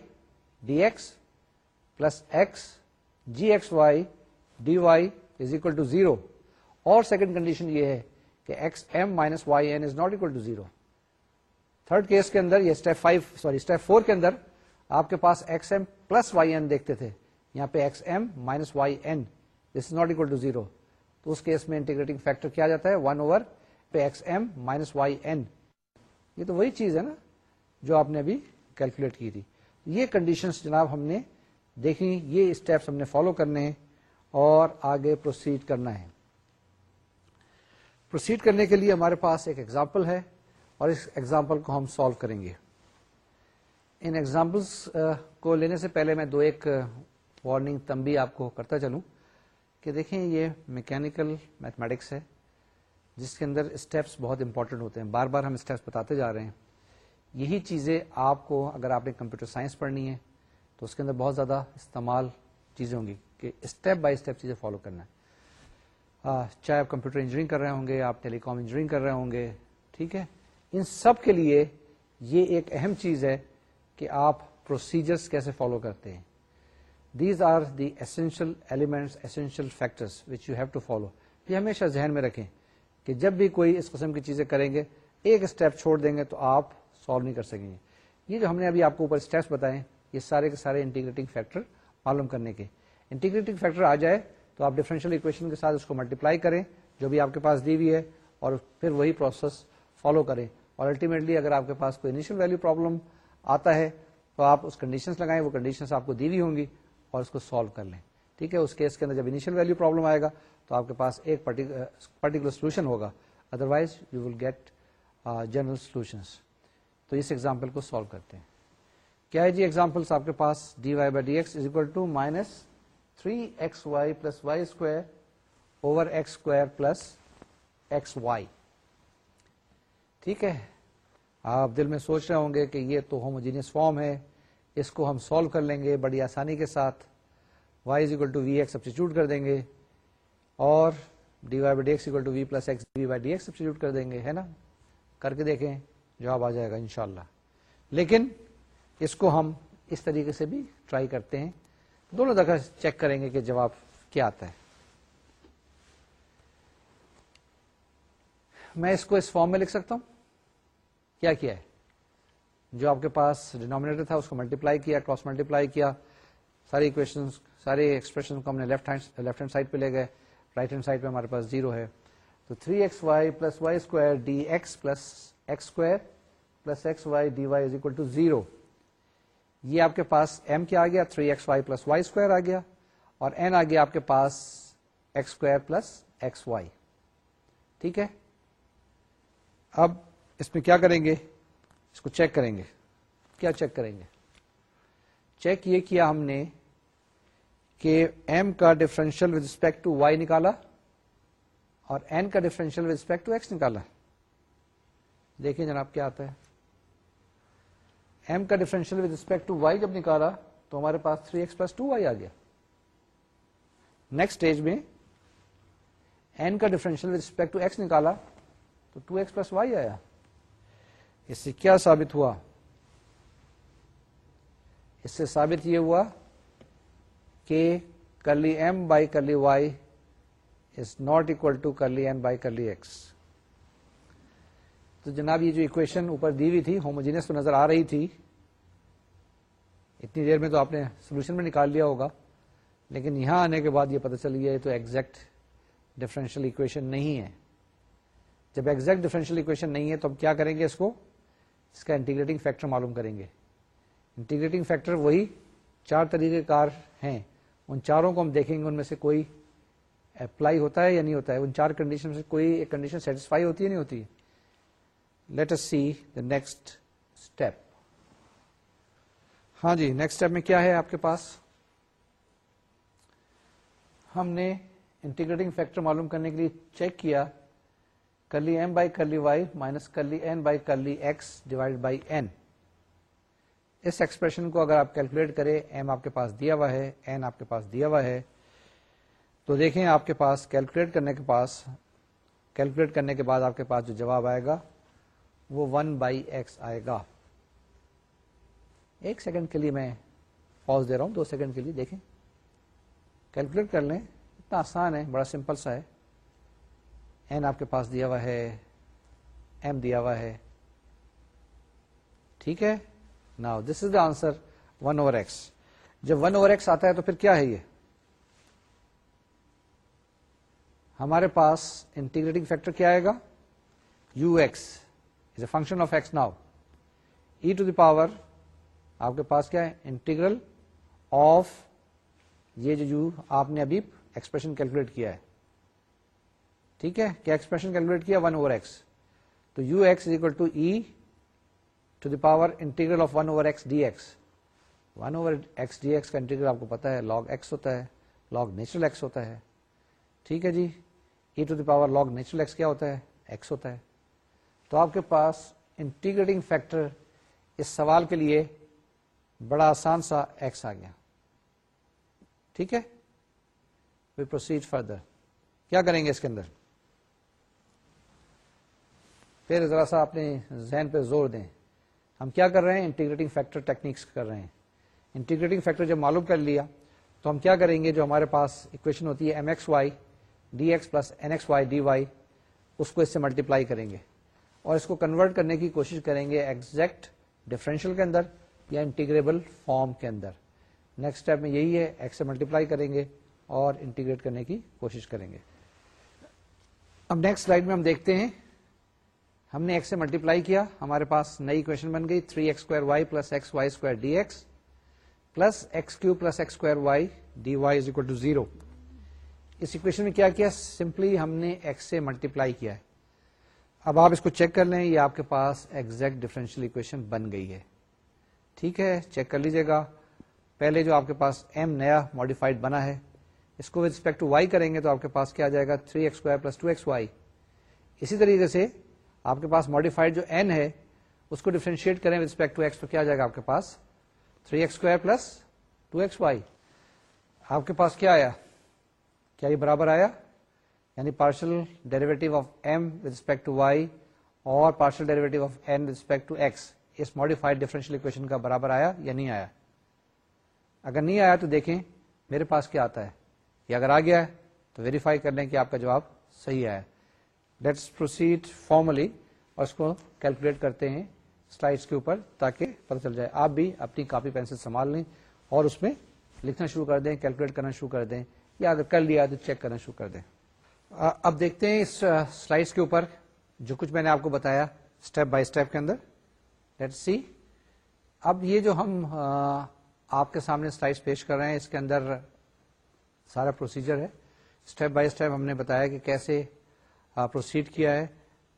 d x plus x g x y d y is equal to zero اور second condition یہ ہے کہ x m minus y n is not equal to zero third case کے اندر، یہ step five sorry step four کے اندر، آپ کے پاس x m plus y n دیکھتے تھے. یہاں پہ x m minus y n this is not equal to zero تو اس کیس میں انٹیگریٹنگ فیکٹر کیا جاتا ہے? ون اوور پہ x m minus y n یہ تو وہی چیز ہے نا جو آپ نے ابھی کیلکولیٹ کی تھی. یہ کنڈیشنز جناب ہم نے دیکھی، یہ اسٹیپس ہم نے فالو کرنے ہیں اور آگے پروسیڈ کرنا ہے. پروسیڈ کرنے کے لیے ہمارے پاس ایک ایگزامپل ہے اور اس ایگزامپل کو ہم سالو کریں گے۔ ان ایگزامپلس کو لینے سے پہلے میں دو ایک وارننگ تمبی آپ کو کرتا چلوں کہ دیکھیں یہ میکینکل میتھمیٹکس ہے، جس کے اندر اسٹیپس بہت امپورٹنٹ ہوتے ہیں۔ بار بار ہم اسٹیپس بتاتے جا رہے ہیں۔ یہی چیزیں آپ کو اگر آپ نے کمپیوٹر سائنس پڑھنی ہے تو اس کے اندر بہت زیادہ استعمال چیزیں ہوں گی کہ اسٹیپ بائی اسٹیپ چیزیں فالو کرنا ہے۔ چاہے آپ کمپیوٹر انجینئرنگ کر رہے ہوں گے، آپ ٹیلی کام انجینئرنگ کر رہے ہوں گے، ٹھیک ہے؟ ان سب کے لیے یہ ایک اہم چیز ہے کہ آپ پروسیجرس کیسے فالو کرتے ہیں۔ These are the essential elements essential factors which you have to follow یہ ہمیشہ ذہن میں رکھیں کہ جب بھی کوئی اس قسم کی چیزیں کریں گے، ایک اسٹیپ چھوڑ دیں گے تو آپ سالو نہیں کر سکیں گے۔ یہ جو ہم نے ابھی آپ کو اوپر اسٹیپس بتائے یہ سارے کے سارے انٹیگریٹنگ فیکٹر معلوم کرنے کے۔ انٹیگریٹنگ فیکٹر آ جائے تو آپ ڈفرینشیل اکویشن کے ساتھ اس کو ملٹیپلائی کریں، جو بھی آپ کے پاس دی ہوئی ہے، اور پھر وہی پروسیس فالو کریں۔ اور الٹیمیٹلی اگر آپ کے پاس کوئی انیشل ویلو پرابلم آتا ہے، تو آپ اس کنڈیشنز لگائیں، وہ کنڈیشنز آپ کو دی ہوئی ہوں گی اور اس کو سالو کر لیں۔ ٹھیک ہے؟ اس کیس کے اندر جب انیشل ویلو پرابلم آئے گا، تو آپ کے پاس ایک پرٹیکولر سولوشن ہوگا۔ Otherwise you will get general solutions تو اس ایگزامپل کو سالو کرتے ہیں۔ کیا ہے جی ایگزامپل آپ کے پاس؟ D y by d x is equal to minus three x y plus y square over x square plus x y ٹھیک ہے؟ آپ دل میں سوچ رہے ہوں گے کہ یہ تو ہوموجینس فارم ہے، اس کو ہم سالو کر لیں گے بڑی آسانی کے ساتھ y is equal to v x substitute کر دیں گے اور d y by d x equal to v plus x d y d x substitute کر دیں گے، ہے نا؟ کر کے دیکھیں، جواب آ جائے گا انشاءاللہ۔ لیکن اس کو ہم اس طریقے سے بھی ٹرائی کرتے ہیں۔ دونوں دفعہ چیک کریں گے کہ جواب کیا آتا ہے۔ میں اس کو اس فارم میں لکھ سکتا ہوں؟ کیا کیا ہے؟ جو آپ کے پاس ڈینومینیٹر تھا، اس کو ملٹیپلائی کیا کراس ملٹیپلائی کیا ساری اکویشن سارے ایکسپریشن کو ہم نے left hand left hand side پہ لے گئے رائٹ ہینڈ سائڈ پہ ہمارے پاس زیرو ہے۔ تو three x y plus y square d x plus x square plus x y d y is equal to zero یہ آپ کے پاس ایم کیا آ گیا؟ Three x y plus y square آ گیا اور این آ گیا آپ کے پاس x square plus x y ٹھیک ہے؟ اب اس میں کیا کریں گے؟ اس کو چیک کریں گے۔ کیا چیک کریں گے؟ چیک یہ کیا ہم نے کہ ایم کا differential with respect to y نکالا اور این کا differential with respect to x نکالا۔ دیکھیں جناب کیا آتا ہے۔ ایم کا differential with respect to y جب نکالا تو ہمارے پاس three x plus two y آ گیا۔ نیکسٹ اسٹیج میں این کا differential with respect to x نکالا تو ٹو ایکس پلس وائی آیا۔ اس سے کیا ثابت ہوا؟ اس سے ثابت یہ ہوا کہ curly m by curly y is not equal to curly m by curly x تو جناب یہ جو اکویشن اوپر دی ہوئی تھی ہوموجینس تو نظر آ رہی تھی، اتنی دیر میں تو آپ نے سولوشن میں نکال لیا ہوگا، لیکن یہاں آنے کے بعد یہ پتہ چل گیا تو ایگزیکٹ ڈفرینشیل اکویشن نہیں ہے۔ جب ایگزیکٹ ڈفرینشیل اکویشن نہیں ہے تو ہم کیا کریں گے اس کو؟ اس کا انٹیگریٹنگ فیکٹر معلوم کریں گے۔ انٹیگریٹنگ فیکٹر وہی چار طریقے کار ہیں۔ ان چاروں کو ہم دیکھیں گے، ان میں سے کوئی اپلائی ہوتا ہے یا نہیں ہوتا ہے؟ ان چار کنڈیشن سے کوئی ایک کنڈیشن سیٹسفائی ہوتی ہے نہیں ہوتی let's see the next step ہاں جی نیکسٹ اسٹیپ میں کیا ہے آپ کے پاس؟ ہم نے انٹیگریٹنگ فیکٹر معلوم کرنے کے لیے چیک کیا curly m by curly y minus curly n by curly x divide by n us expression کو اگر آپ کیلکولیٹ کریں ایم آپ کے پاس دیا ہوا ہے این آپ کے پاس دیا ہوا ہے۔ تو دیکھیں آپ کے پاس کیلکولیٹ کرنے کے پاس کیلکولیٹ کرنے کے بعد آپ کے پاس جو جواب آئے گا وہ ون بائی ایکس آئے گا۔ ایک سیکنڈ کے لیے میں پاز دے رہا ہوں، دو سیکنڈ کے لیے دیکھیں۔ کیلکولیٹ کر لیں، اتنا آسان ہے، بڑا سمپل سا ہے۔ این آپ کے پاس دیا ہوا ہے ایم دیا ہوا ہے۔ ٹھیک ہے؟ نا this is the answer one over x جب ون اوور ایکس آتا ہے تو پھر کیا ہے یہ؟ ہمارے پاس انٹیگریٹنگ فیکٹر کیا آئے گا؟ U x is a function of x now e to the power آپ کے پاس کیا ہے انٹیگرل آف یہ جو یو آپ نے ابھی ایکسپریشن کیلکولیٹ کیا ہے ٹھیک ہے کیا ایکسپریشن کیلکولیٹ کیا ون اوور ایکس تو u x is equal to e to the power integral of one over x d x one over x d x کا انٹیگریل آپ کو پتا ہے لاگ ایکس ہوتا ہے لاگ نیچرل ایکس ہوتا ہے ٹھیک ہے جی e to the power log natural x کیا ہوتا ہے ایکس ہوتا ہے تو آپ کے پاس انٹیگریٹنگ فیکٹر اس سوال کے لیے بڑا آسان سا ایکس آ گیا۔ ٹھیک ہے؟ وی پروسیڈ فردر کیا کریں گے اس کے اندر؟ پھر ذرا سا اپنے ذہن پہ زور دیں۔ ہم کیا کر رہے ہیں؟ انٹیگریٹنگ فیکٹر ٹیکنیکس کر رہے ہیں۔ انٹیگریٹنگ فیکٹر جب معلوم کر لیا تو ہم کیا کریں گے؟ جو ہمارے پاس اکویشن ہوتی ہے M x y d x plus N x y d y اس کو اس سے ملٹیپلائی کریں گے۔ اور اس کو کنورٹ کرنے کی کوشش کریں گے ایگزیکٹ ڈفرینشیل کے اندر یا انٹیگریبل فارم کے اندر۔ نیکسٹ اسٹیپ میں یہی ہے ایکس سے ملٹیپلائی کریں گے اور انٹیگریٹ کرنے کی کوشش کریں گے۔ اب نیکسٹ سلائڈ میں ہم دیکھتے ہیں، ہم نے ایکس سے ملٹیپلائی کیا، ہمارے پاس نئی اکویشن بن گئی three x square y plus x y square d x plus x cube plus x square y d y is equal to zero us equation میں کیا کیا؟ سمپلی ہم نے ایکس سے ملٹیپلائی کیا ہے۔ اب آپ اس کو چیک کر لیں، یہ آپ کے پاس ایگزیکٹ ڈفرینشیل اکویشن بن گئی ہے۔ ٹھیک ہے، چیک کر لیجیے گا۔ پہلے جو آپ کے پاس ایم نیا ماڈیفائڈ بنا ہے، اس کو ریسپیکٹ ٹو وائی کریں گے تو آپ کے پاس کیا جائے گا؟ Three x square plus two x y اسی طریقے سے آپ کے پاس ماڈیفائڈ جو این ہے، اس کو ڈیفرینشیٹ کریں ریسپیکٹ ٹو ایکس تو کیا جائے گا آپ کے پاس؟ Three x square plus two x y آپ کے پاس کیا آیا؟ کیا یہ برابر آیا؟ یعنی partial derivative of M with respect to y اور partial derivative of N with respect to x us modified differential equation کا برابر آیا یا نہیں آیا؟ اگر نہیں آیا تو دیکھیں میرے پاس کیا آتا ہے؟ یہ اگر آ گیا ہے تو ویریفائی کر لیں کہ آپ کا جواب صحیح ہے۔ لیٹس پروسیڈ فارملی اور اس کو کیلکولیٹ کرتے ہیں سلائڈس کے اوپر تاکہ پتہ چل جائے۔ آپ بھی اپنی کاپی پینسل سنبھال لیں اور اس میں لکھنا شروع کر دیں کیلکولیٹ کرنا شروع کر دیں یا اگر کر لیا تو چیک کرنا شروع کر دیں۔ اب دیکھتے ہیں اس سلائڈس کے اوپر جو کچھ میں نے آپ کو بتایا اسٹیپ بائی اسٹیپ کے اندر. لیٹ سی اب یہ جو ہم آپ کے سامنے سلائڈس پیش کر رہے ہیں، اس کے اندر سارا پروسیجر ہے. اسٹیپ بائی اسٹیپ ہم نے بتایا کہ کیسے پروسیڈ کیا ہے،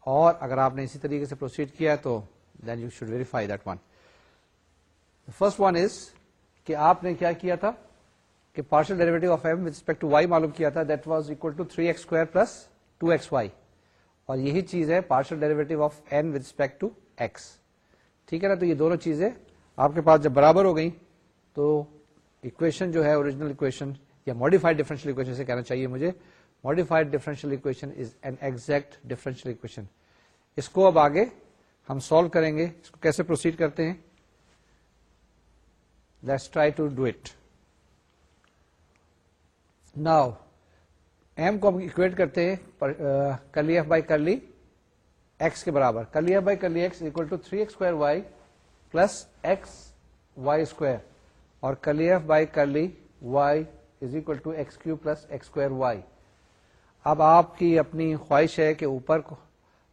اور اگر آپ نے اسی طریقے سے پروسیڈ کیا ہے تو then you should verify that one first one is کہ آپ نے کیا کیا تھا؟ کہ partial derivative of M with respect to y معلوم کیا تھا that was equal to three x square plus two x y اور یہی چیز ہے partial derivative of N with respect to x ٹھیک ہے نا؟ تو یہ دونوں چیزیں آپ کے پاس جب برابر ہو گئی تو اکویشن جو ہے اوریجنل اکویشن یا ماڈیفائڈ ڈیفرنشیل اکویشن سے کہنا چاہیے مجھے. Modified differential equation is an exact differential equation اس کو اب آگے ہم سالو کریں گے. اس کو کیسے پروسیڈ کرتے ہیں؟ Let's try to do it now M کو ہم اکویٹ کرتے ہیں کرلی ایف بائی کرلی ایکس کے برابر. Curly f by curly x equal to three x square y plus x y square اور curly f by curly y is equal to x cube plus x square y اب آپ کی اپنی خواہش ہے کہ اوپر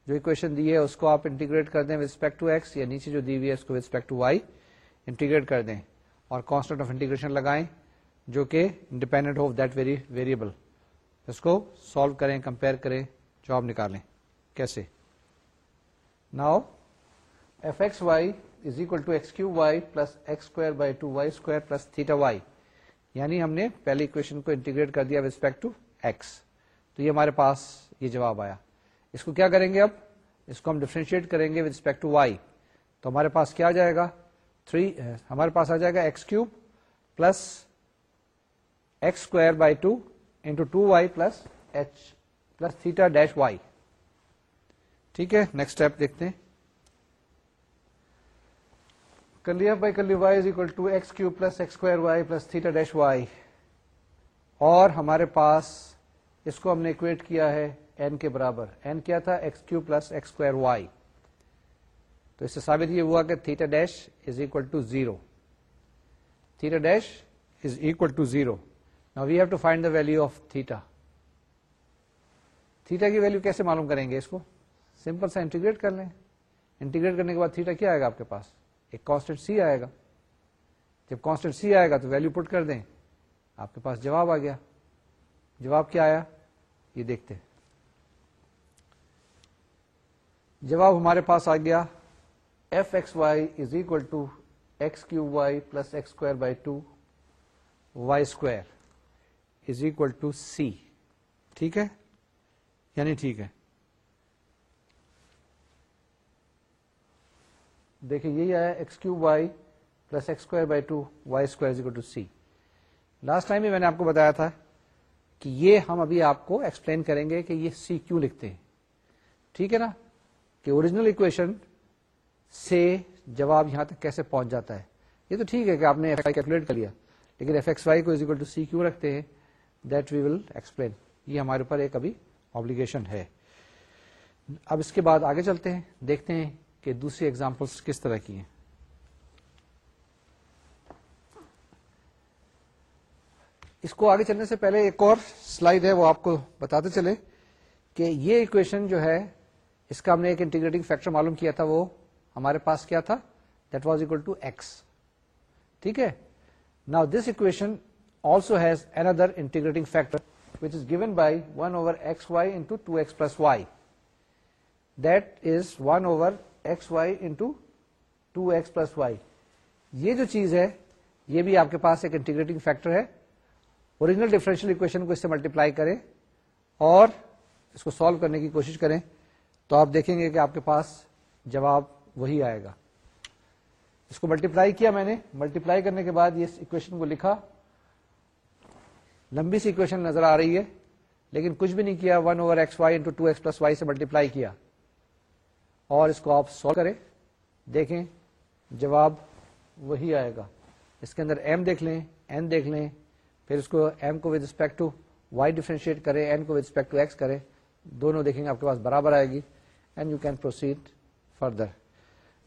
جو اکویشن دی ہے، اس کو آپ انٹیگریٹ کر دیں ریسپیکٹ ٹو ایکس یا نیچے جو دی ہوئی ہے، اس کو ریسپیکٹ ٹو وائی انٹیگریٹ کر دیں. اور کانسٹنٹ آف انٹیگریشن لگائیں. جو کہ dependent of that very variable اس کو سالو کریں کمپیئر کریں جواب نکالیں. کیسے؟ Now f x y is equal to x cube y plus x square by two y square plus theta y یعنی ہم نے پہلی اکویشن کو انٹیگریٹ کر دیا ریسپیکٹ ٹو ایکس تو یہ ہمارے پاس یہ جواب آیا. اس کو کیا کریں گے اب؟ اس کو ہم ڈیفرینشیٹ کریں گے ود ریسپیکٹ ٹو وائی تو ہمارے پاس کیا آ جائے گا؟ تھری ہمارے پاس آ جائے گا x cube plus x square by two into two y plus h plus theta dash y ٹھیک ہے نیکسٹ اسٹیپ دیکھتے ہیں curly f by curly y is equal to x cube plus x square y plus theta dash y اور ہمارے پاس اس کو ہم نے acquit کیا ہے این کے برابر این کیا تھا x cube plus x square y تو اس سے ثابت یہ ہوا کہ theta dash is equal to zero theta dash is equal to zero نا we have to find the value of theta theta کی ویلو کیسے معلوم کریں گے اس کو سمپل سا انٹیگریٹ کر لیں انٹیگریٹ کرنے کے بعد تھیٹا کیا آئے گا آپ کے پاس ایک کانسٹنٹ سی آئے گا جب کانسٹنٹ سی آئے گا تو ویلو پٹ کر دیں آپ کے پاس جواب آ گیا جواب کیا آیا یہ دیکھتے جواب ہمارے پاس آ گیا f x y is equal to x cube y plus x square by two y square is equal to c ٹھیک ہے؟ یعنی ٹھیک ہے۔ دیکھیے یہی آیا x cube y plus x square by two y square is equal to c last time بھی میں نے آپ کو بتایا تھا کہ یہ ہم ابھی آپ کو ایکسپلین کریں گے کہ یہ سی کیوں لکھتے ہیں۔ ٹھیک ہے نا؟ کہ اوریجنل اکویشن سے جواب یہاں تک کیسے پہنچ جاتا ہے۔ یہ تو ٹھیک ہے کہ آپ نے ایف آئی کیلکولیٹ کر لیا، لیکن ایف ایکس وائی کو ازیکل ٹو سی کیوں رکھتے ہیں؟ دیٹ وی ول ایکسپلین یہ ہمارے اوپر ایک ابھی آبلیگیشن ہے۔ اب اس کے بعد آگے چلتے ہیں، دیکھتے ہیں کہ دوسری ایگزامپلس کس طرح کی ہیں۔ اس کو آگے چلنے سے پہلے ایک اور سلائڈ ہے، وہ آپ کو بتاتے چلے کہ یہ اکویشن جو ہے، اس کا ہم نے ایک انٹیگریٹنگ فیکٹر معلوم کیا تھا، وہ ہمارے پاس کیا تھا؟ That was equal to x ٹھیک ہے؟ نا this equation also has another integrating factor which is given by one over x y into two x plus y that is one over x y into two x plus y یہ جو چیز ہے یہ بھی آپ کے پاس ایک انٹیگریٹنگ فیکٹر ہے اوریجنل ڈفرینشیل اکویشن کو اس سے ملٹیپلائی کریں اور اس کو سالو کرنے کی کوشش کریں تو آپ دیکھیں گے کہ آپ کے پاس جواب وہی آئے گا اس کو ملٹیپلائی کیا میں نے ملٹیپلائی کرنے کے بعد یہ اکویشن کو لکھا لمبی سی اکویشن نظر آ رہی ہے، لیکن کچھ بھی نہیں کیا one over x y into two x plus y سے ملٹیپلائی کیا۔ اور اس کو آپ سالو کریں، دیکھیں، جواب وہی آئے گا۔ اس کے اندر ایم دیکھ لیں این دیکھ لیں، پھر اس کو ایم کو with respect to y differentiate کریں این کو ود رسپیکٹ ٹو ایکس کریں، دونوں دیکھیں گے، آپ کے پاس برابر آئے گی۔ And you can proceed further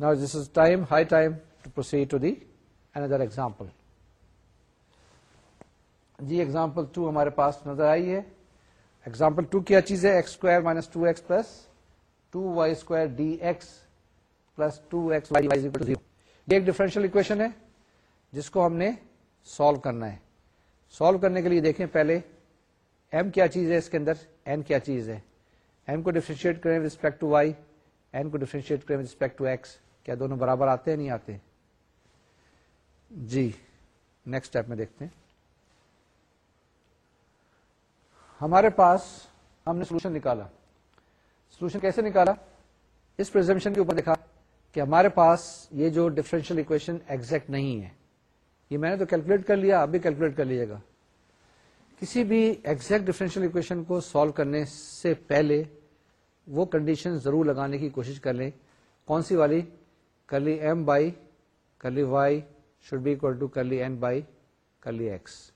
نا this is time high time to proceed to the another example G example two ہمارے پاس نظر آئی ہے۔ ایگزامپل ٹو کیا چیز ہے؟ X square minus two x plus two y square d x plus two x y zero یہ ایک differential equation ہے، جس کو ہم نے سالو کرنا ہے۔ سالو کرنے کے لیے دیکھیں پہلے ایم کیا چیز ہے اس کے اندر؟ این کیا چیز ہے۔ ایم کو ڈیفرینشیٹ کریں رسپیکٹ ٹو وائی این کو ڈیفرینشیٹ کریں رسپیکٹ ٹو ایکس کیا دونوں برابر آتے ہیں؟ نہیں آتے۔ جی نیکسٹ اسٹیپ میں دیکھتے ہیں۔ ہمارے پاس ہم نے سولوشن نکالا۔ سولوشن کیسے نکالا؟ اس پرزمپشن کے اوپر دیکھا کہ ہمارے پاس یہ جو ڈفرینشیل اکویشن ایگزیکٹ نہیں ہے۔ یہ میں نے تو کیلکولیٹ کر لیا، آپ بھی کیلکولیٹ کر لیجیے گا۔ کسی بھی ایگزیکٹ ڈفرینشیل اکویشن کو سالو کرنے سے پہلے وہ کنڈیشن ضرور لگانے کی کوشش کر لیں۔ کون سی والی؟ Curly M by curly y should be equal to curly N by curly x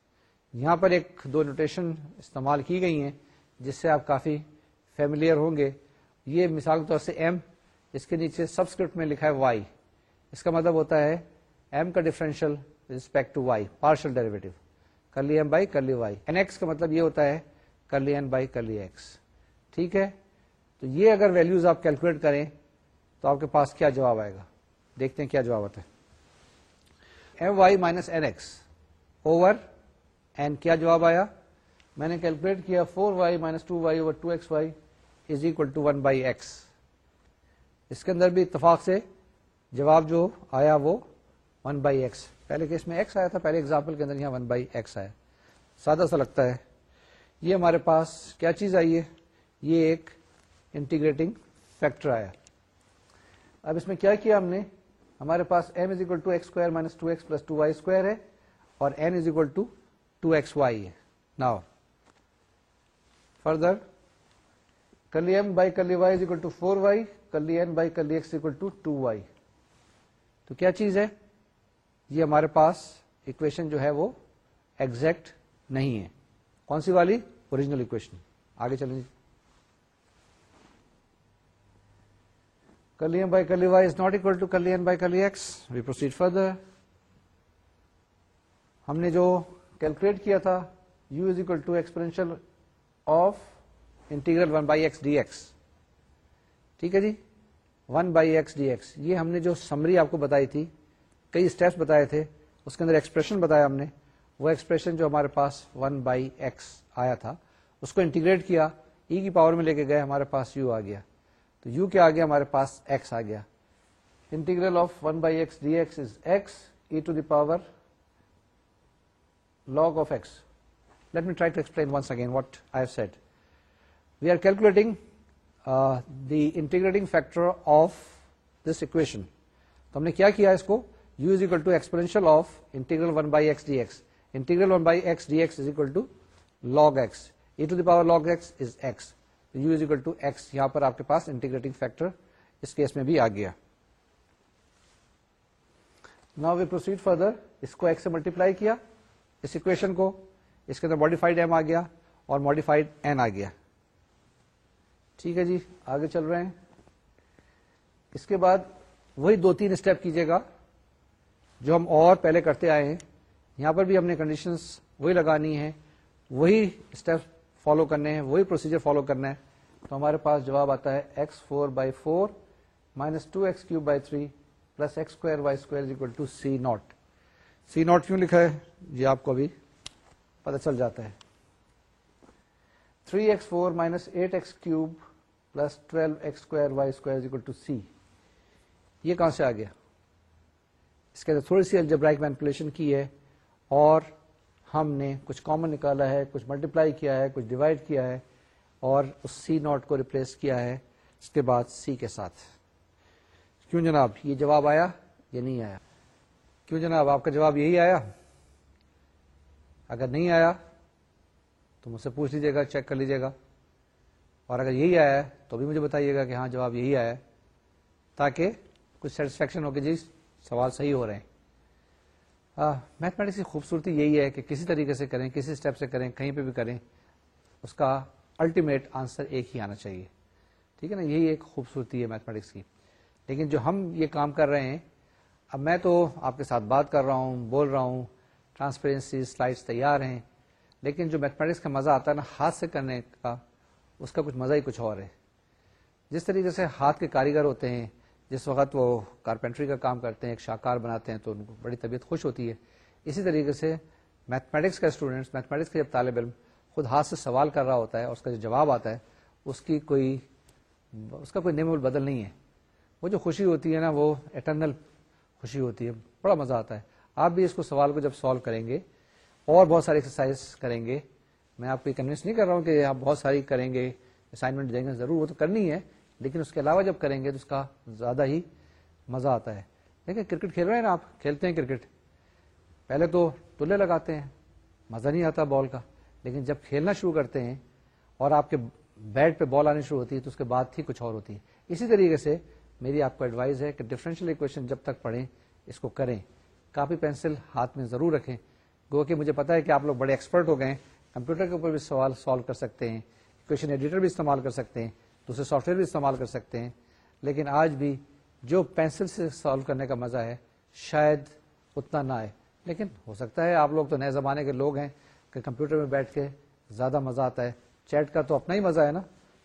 یہاں پر ایک دو نوٹیشن استعمال کی گئی ہیں جس سے آپ کافی فیملیئر ہوں گے۔ یہ مثال کے طور سے ایم اس کے نیچے سبسکرپٹ میں لکھا ہے وائی اس کا مطلب ہوتا ہے ایم کا differential respect to y partial derivative curly M by curly y N x کا مطلب یہ ہوتا ہے curly N by curly x ٹھیک ہے؟ تو یہ اگر ویلوز آپ کیلکولیٹ کریں تو آپ کے پاس کیا جواب آئے گا؟ دیکھتے ہیں کیا جواب آتا ہے۔ M y minus N x over and کیا جواب آیا میں نے کیلکولیٹ کیا four y minus two y over two x y is equal to one by x اس کے اندر بھی اتفاق سے جواب جو آیا وہ ون بائی ایکس پہلے کیس میں ایکس آیا تھا پہلے ایگزامپل کے اندر یہاں ون بائی ایکس آیا سادہ سا لگتا ہے یہ ہمارے پاس کیا چیز آئی ہے یہ ایک انٹیگریٹنگ فیکٹر آیا اب اس میں کیا کیا ہم نے ہمارے پاس M is equal to x square minus two x plus two y square ہے اور N is equal to two x y ہے now further curly M by curly y is equal to four y curly N by curly x equal to two y تو کیا چیز ہے؟ یہ ہمارے پاس equation جو ہے وہ ایگزیکٹ نہیں ہے۔ کون سی والی؟ اوریجنل اکویشن آگے چلیں جی۔ Curly M by curly y is not equal to curly N by curly x we proceed further ہم نے جو کیلکولیٹ کیا تھا u is equal to exponential of integral one by x d x ٹھیک ہے جی؟ One by x d x یہ ہم نے جو سمری آپ کو بتائی تھی، کئی اسٹیپس بتائے تھے، اس کے اندر ایکسپریشن بتایا ہم نے۔ وہ ایکسپریشن جو ہمارے پاس ون بائی ایکس آیا تھا، اس کو انٹیگریٹ کیا ای e کی پاور میں لے کے گئے، ہمارے پاس یو آ گیا۔ تو یو کے آگے ہمارے پاس ایکس آ گیا۔ Integral of one by x d x is x e to the power log of x. Let me try to explain once again what I have said. We are calculating uh, the integrating factor of this equation. تو ہم نے کیا کیا اس کو u is equal to exponential of integral one by x d x integral one by x d x is equal to log x e to the power log x is x u is equal to x یہاں پر آپ کے پاس integrating factor اس case میں بھی آ گیا نا وی پروسیڈ فردر اس کو ایکس سے ملٹیپلائی کیا اس اکویشن کو، اس کے اندر ماڈیفائڈ ایم آ گیا اور ماڈیفائڈ این آ گیا۔ ٹھیک ہے جی آگے چل رہے ہیں۔ اس کے بعد وہی دو تین اسٹیپ کیجیے گا جو ہم اور پہلے کرتے آئے ہیں۔ یہاں پر بھی ہم نے کنڈیشنز وہی لگانی ہے وہی اسٹیپ فالو کرنے ہیں، وہی پروسیجر فالو کرنا ہے۔ تو ہمارے پاس جواب آتا ہے x four by four minus two x cube by three plus x square y square equal to c not c not کیوں لکھا ہے؟ یہ آپ کو ابھی پتہ چل جاتا ہے۔ Three x four minus eight x cube plus twelve x square y square equal to c. یہ کہاں سے آ گیا؟ اس کے اندر تھوڑی سی الجبرائک مینپولیشن کی ہے اور ہم نے کچھ کامن نکالا ہے، کچھ ملٹیپلائی کیا ہے، کچھ ڈیوائڈ کیا ہے اور اس سی ناٹ کو ریپلیس کیا ہے۔ اس کے بعد سی کے ساتھ۔ کیوں جناب؟ یہ جواب آیا یا نہیں آیا؟ کیوں جناب؟ آپ کا جواب یہی آیا۔ اگر نہیں آیا، تو مجھ سے پوچھ لیجیے گا، چیک کر لیجیے گا۔ اور اگر یہی آیا ہے تو بھی مجھے بتائیے گا کہ ہاں جواب یہی آیا۔ تاکہ کچھ سیٹسفیکشن ہو کہ جی سوال صحیح ہو رہے ہیں۔ میتھمیٹکس کی خوبصورتی یہی ہے کہ کسی طریقے سے کریں، کسی اسٹیپ سے کریں، کہیں پہ بھی کریں، اس کا الٹیمیٹ آنسر ایک ہی آنا چاہیے۔ ٹھیک ہے نا؟ یہی ایک خوبصورتی ہے میتھمیٹکس کی۔ لیکن جو ہم یہ کام کر رہے ہیں اب میں تو آپ کے ساتھ بات کر رہا ہوں، بول رہا ہوں ٹرانسپیرنسی سلائڈس تیار ہیں، لیکن جو میتھمیٹکس کا مزہ آتا ہے نا، ہاتھ سے کرنے کا، اس کا کچھ مزہ ہی کچھ اور ہے۔ جس طریقے سے ہاتھ کے کاریگر ہوتے ہیں، جس وقت وہ کارپینٹری کا کام کرتے ہیں، ایک شاہکار بناتے ہیں، تو ان کو بڑی طبیعت خوش ہوتی ہے۔ اسی طریقے سے میتھمیٹکس کا اسٹوڈینٹس میتھمیٹکس کا جب طالب علم خود ہاتھ سے سوال کر رہا ہوتا ہے اور اس کا جو جواب آتا ہے، اس کی کوئی، اس کا کوئی نیم بدل نہیں ہے۔ وہ جو خوشی ہوتی ہے نا، وہ اٹرنل خوشی ہوتی ہے، بڑا مزہ آتا ہے۔ آپ بھی اس کو سوال کو جب سالو کریں گے، اور بہت ساری ایکسرسائز کریں گے، میں آپ کو کنوینس نہیں کر رہا ہوں کہ آپ بہت ساری کریں گے اسائنمنٹ دیں گے، ضرور وہ تو کرنی ہے، لیکن اس کے علاوہ جب کریں گے تو اس کا زیادہ ہی مزہ آتا ہے۔ دیکھیں، کرکٹ کھیل رہے ہیں نا آپ، کھیلتے ہیں کرکٹ۔ پہلے تو تلے لگاتے ہیں، مزہ نہیں آتا بال کا۔ لیکن جب کھیلنا شروع کرتے ہیں اور آپ کے بیٹ پہ بال آنی شروع ہوتی ہے، تو اس کے بعد ہی کچھ اور ہوتی ہے۔ اسی طریقے سے میری آپ کو ایڈوائز ہے کہ ڈفرینشیل اکویشن جب تک پڑھیں، اس کو کریں۔ کاپی پینسل ہاتھ میں ضرور رکھیں۔ گو کہ مجھے پتا ہے کہ آپ لوگ بڑے ایکسپرٹ ہو گئے کمپیوٹر کے اوپر بھی سوال سالو کر سکتے ہیں۔ اکویشن ایڈیٹر بھی استعمال کر سکتے ہیں۔ دوسرے سافٹ ویئر بھی استعمال کر سکتے ہیں۔ لیکن آج بھی جو پینسل سے سالو کرنے کا مزہ ہے، شاید اتنا نہ آئے۔ لیکن ہو سکتا ہے، آپ لوگ تو نئے زمانے کے لوگ ہیں کہ کمپیوٹر میں بیٹھ کے زیادہ مزہ آتا ہے۔ چیٹ کا تو اپنا ہی مزہ ہے نا۔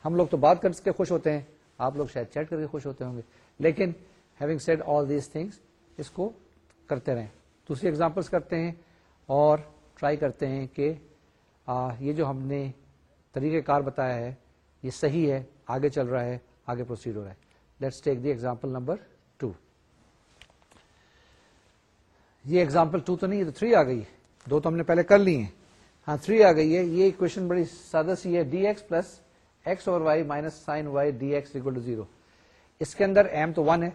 ہم لوگ تو بات کر کے خوش ہوتے ہیں۔ آپ لوگ شاید چیٹ کر کے خوش ہوتے ہوں گے۔ لیکن having said all these things اس کو کرتے رہیں۔ دوسری ایگزامپلس کرتے ہیں اور ٹرائی کرتے ہیں کہ آ, یہ جو ہم نے طریقہ کار بتایا ہے یہ صحیح ہے آگے چل رہا ہے آگے پروسیڈ ہو رہا ہے۔ Let's take the example number two یہ ایگزامپل ٹو تو نہیں یہ تو تھری آ گئی۔ دو تو ہم نے پہلے کر لی ہیں۔ ہاں تھری آ گئی ہے۔ یہ اکویشن بڑی سادہ سی ہے۔ ڈی ایکس پلس ایکس اور y minus sine y d x equal to zero اس کے اندر ایم تو ون ہے،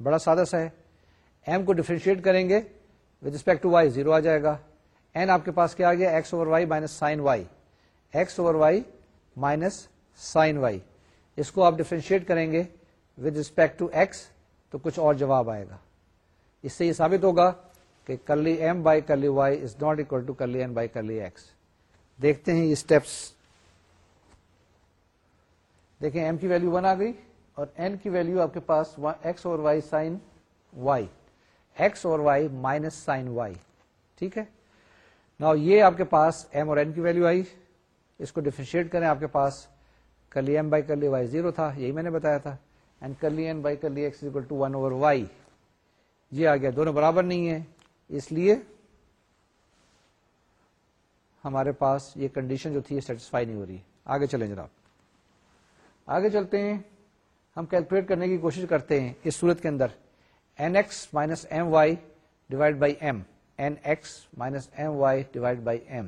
بڑا سادہ سا ہے۔ ایم کو ڈیفرینشیٹ کریں گے with respect to y zero آ جائے گا۔ این آپ کے پاس کیا آ گیا؟ X over y minus sine y x over y minus sine y اس کو آپ ڈیفرینشیٹ کریں گے ود ریسپیکٹ ٹو ایکس تو کچھ اور جواب آئے گا۔ اس سے یہ ثابت ہوگا کہ curly M by curly y is not equal to curly N by curly x دیکھتے ہیں یہ اسٹیپس دیکھیں ایم کی ویلو ون آ گئی اور این کی ویلو آپ کے پاس ایکس اور وائی سائن وائی ایکس اور وائی مائنس سائن وائی ٹھیک ہے؟ نا یہ آپ کے پاس ایم اور این کی ویلو آئی. اس کو ڈیفرینشیٹ کریں. آپ کے پاس curly M by curly y zero تھا. یہی میں نے بتایا تھا. And curly N by curly x equal to one over y یہ آ گیا. دونوں برابر نہیں ہے اس لیے ہمارے پاس یہ کنڈیشن جو تھی سیٹسفائی نہیں ہو رہی. آگے چلیں جناب. آگے چلتے ہیں۔ ہم کیلکولیٹ کرنے کی کوشش کرتے ہیں اس صورت کے اندر۔ N x minus M y divide by M N x minus M y divide by M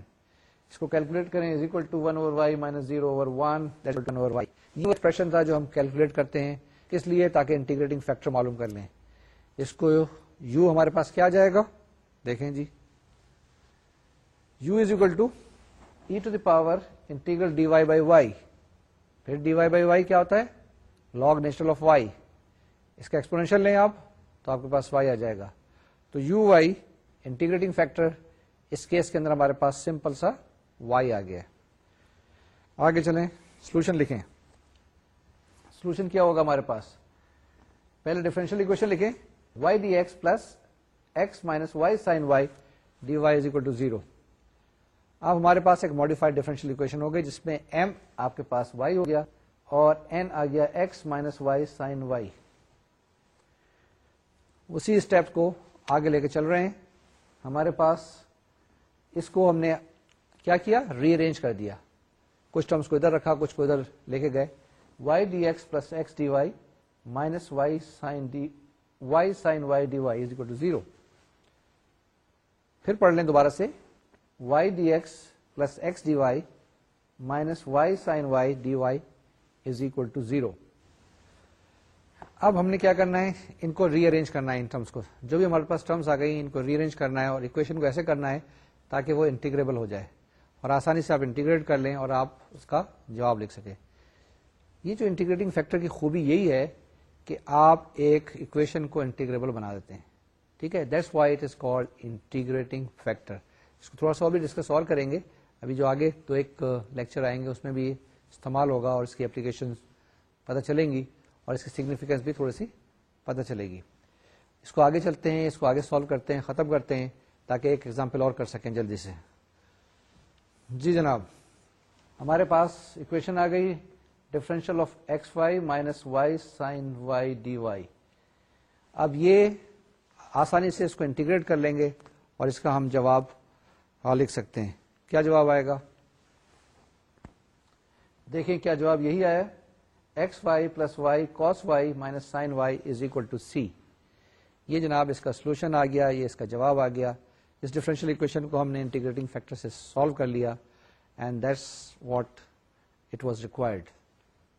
اس کو کیلکولیٹ کریں۔ Is equal to one over y minus zero over one over y یہ ایکسپریشن تھا جو ہم کیلکولیٹ کرتے ہیں۔ کس لیے؟ تاکہ انٹیگریٹنگ فیکٹر معلوم کر لیں۔ اس کو یو ہمارے پاس کیا جائے گا؟ دیکھیں جی۔ U is equal to e to the power integral d y by y پھر ڈی وائی بائی وائی کیا ہوتا ہے؟ Log natural of y. اس کا ایکسپورینشل لیں آپ، تو آپ کے پاس وائی آ جائے گا. تو یو وائی انٹیگریٹنگ فیکٹر، اس کیس کے اندر ہمارے پاس سمپل سا وائی آ گیا. آگے چلیں، سولوشن لکھیں. سولوشن کیا ہوگا ہمارے پاس؟ پہلے ڈیفرنشیل اکویشن لکھیں. Y d x plus x minus y sine y d y is equal to zero اب ہمارے پاس ایک ماڈیفائڈ ڈیفرنشیل اکویشن ہو گئی جس میں ایم آپ کے پاس وائی ہو گیا اور این آ گیا x minus y sine y اسی اسٹیپ کو آگے لے کے چل رہے ہیں۔ ہمارے پاس اس کو ہم نے کیا کیا؟ ری ارینج کر دیا۔ کچھ ٹرمس کو ادھر رکھا، کچھ کو ادھر لے کے گئے۔ Y d x plus x d y minus y sine d y sine y d y is equal to zero پھر پڑھ لیں دوبارہ سے۔ Y d x plus x d y minus y sine y d y is equal to zero اب ہم نے کیا کرنا ہے؟ ان کو ری ارینج کرنا ہے ان ٹرمس کو۔ جو بھی ہمارے پاس ٹرمس آ گئی ان کو ری ارینج کرنا ہے اور اکویشن کو ایسے کرنا ہے تاکہ وہ انٹیگریبل ہو جائے۔ اور آسانی سے آپ انٹیگریٹ کر لیں اور آپ اس کا جواب لکھ سکیں۔ یہ جو انٹیگریٹنگ فیکٹر کی خوبی یہی ہے کہ آپ ایک اکویشن کو انٹیگریبل بنا دیتے ہیں۔ ٹھیک ہے؟ That's why it is called integrating factor اس کو تھوڑا سا اور بھی ڈسکس اور کریں گے۔ ابھی جو آگے تو ایک لیکچر آئیں گے، اس میں بھی استعمال ہوگا اور اس کی اپلیکیشن پتہ چلیں گی اور اس کی سگنیفیکینس بھی تھوڑی سی پتہ چلے گی۔ اس کو آگے چلتے ہیں، اس کو آگے سالو کرتے ہیں، ختم کرتے ہیں تاکہ ایک ایگزامپل اور کر سکیں جلدی سے۔ جی جناب، ہمارے پاس اکویشن آ گئی differential of x y minus y sine y d y اب یہ آسانی سے اس کو انٹیگریٹ کر لیں گے اور اس کا ہم جواب ہاں لکھ سکتے ہیں۔ کیا جواب آئے گا؟ دیکھیں کیا جواب یہی آیا۔ X y plus y cos y minus sine y is equal to c یہ جناب اس کا سولوشن آ گیا، یہ اس کا جواب آ گیا۔ اس ڈفرینشیل اکویشن کو ہم نے انٹیگریٹنگ فیکٹر سے سالو کر لیا۔ And that's what it was required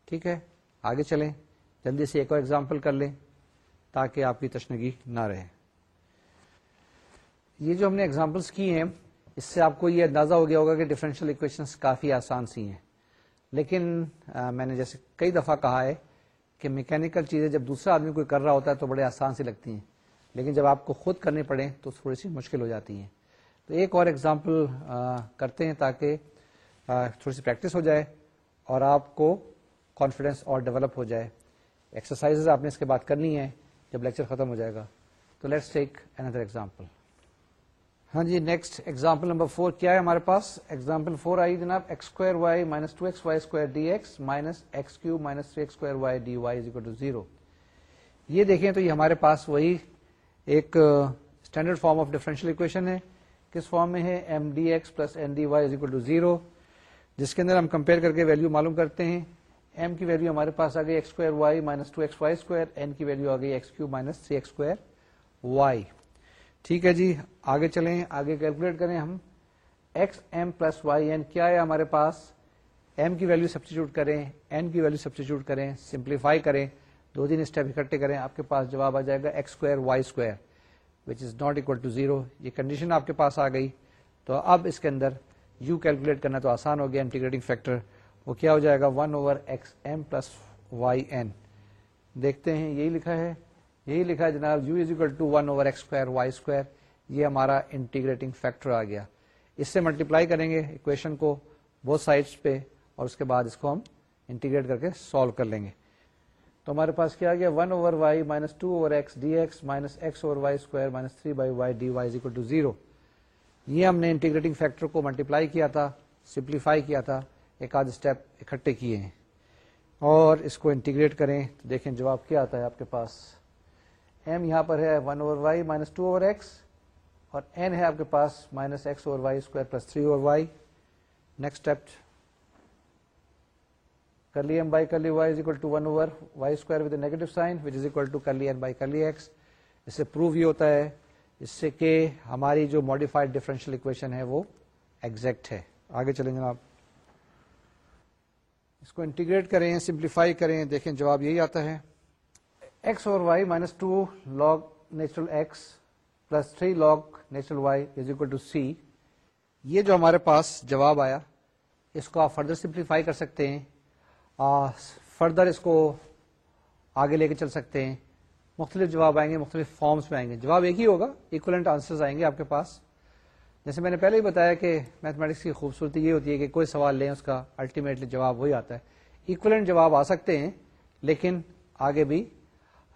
ٹھیک ہے؟ آگے چلیں۔ جلدی سے ایک اور ایگزامپل کر لیں تاکہ آپ کی تشنگی نہ رہے۔ یہ جو ہم نے ایگزامپلس کی ہیں اس سے آپ کو یہ اندازہ ہو گیا ہوگا کہ ڈفرینشیل اکویشن کافی آسان سی ہیں۔ لیکن میں نے جیسے کئی دفعہ کہا ہے کہ میکینکل چیزیں جب دوسرا آدمی کوئی کر رہا ہوتا ہے تو بڑے آسان سی لگتی ہیں۔ لیکن جب آپ کو خود کرنی پڑے تو تھوڑی سی مشکل ہو جاتی ہیں۔ تو ایک اور ایگزامپل کرتے ہیں تاکہ تھوڑی سی پریکٹس ہو جائے اور آپ کو کانفیڈینس اور ڈیولپ ہو جائے۔ ایکسرسائز آپ نے اس کے بعد کرنی ہے جب لیکچر ختم ہو جائے گا۔ تو لیٹس ٹیک اندر ایگزامپل ہاں جی نیکسٹ ایگزامپل نمبر فور کیا ہے ہمارے پاس؟ ایگزامپل فور آئی جناب x square y minus two x y square d x minus x cube minus three x square y d y to zero یہ دیکھیں تو یہ ہمارے پاس وہی ایک standard form of differential equation ہے۔ کس فارم میں ہے؟ M d x plus N d y is equal to zero جس کے اندر ہم کمپیئر کر کے ویلو معلوم کرتے ہیں۔ ایم کی ویلو ہمارے پاس آ گئی x square y minus two x y square N کی ویلو آ گئی x cube minus three x square y ٹھیک ہے جی آگے چلیں، آگے کیلکولیٹ کریں ہم۔ X M plus y N کیا ہے ہمارے پاس؟ ایم کی ویلو سبسٹیچیوٹ کریں این کی ویلو سبسٹیچیوٹ کریں سمپلیفائی کریں۔ دو تین اسٹیپ اکٹھے کریں، آپ کے پاس جواب آ جائے گا x square y square which is not equal to zero یہ کنڈیشن آپ کے پاس آ گئی۔ تو اب اس کے اندر یو کیلکولیٹ کرنا تو آسان ہو گیا انٹیگریٹنگ فیکٹر وہ کیا ہو جائے گا؟ One over x M plus y N دیکھتے ہیں، یہی لکھا ہے۔ یہی لکھا جناب u is equal to one over x square y square یہ ہمارا انٹیگریٹنگ فیکٹر آ گیا۔ اس سے ملٹیپلائی کریں گے اکویشن کو بہت سائڈس پہ، اور اس کے بعد اس کو ہم انٹیگریٹ کر کے سالو کر لیں گے۔ تو ہمارے پاس کیا گیا؟ One over y minus two over x d x minus x over y square minus three by y d y to zero یہ ہم نے انٹیگریٹنگ فیکٹر کو ملٹیپلائی کیا تھا سمپلیفائی کیا تھا، ایک آدھ اسٹیپ اکٹھے کیے ہیں۔ اور اس کو انٹیگریٹ کریں تو دیکھیں جواب کیا آتا ہے آپ کے پاس۔ ایم یہاں پر ہے one over y minus two over x اور این ہے آپ کے پاس minus x over y square plus three over y next step curly M by curly y is equal to one over y square with negative sign which is equal to curly N by curly x اس سے prove یہ ہوتا ہے، اس سے کہ ہماری جو modified differential equation ہے وہ ایگزیکٹ ہے۔ آگے چلیں جناب۔ اس کو انٹیگریٹ کریں سمپلیفائی کریں، دیکھیں جواب یہی آتا ہے۔ ایکس اور y minus two log natural x plus three log natural y is equal to c یہ جو ہمارے پاس جواب آیا، اس کو آپ فردر سمپلیفائی کر سکتے ہیں فردر اس کو آگے لے کے چل سکتے ہیں۔ مختلف جواب آئیں گے، مختلف فارمس میں آئیں گے۔ جواب ایک ہی ہوگا اکولنٹ آنسر آئیں گے آپ کے پاس۔ جیسے میں نے پہلے ہی بتایا کہ میتھمیٹکس کی خوبصورتی یہ ہوتی ہے کہ کوئی سوال لیں، اس کا الٹیمیٹلی جواب وہی آتا ہے۔ اکولنٹ جواب آ سکتے ہیں، لیکن آگے بھی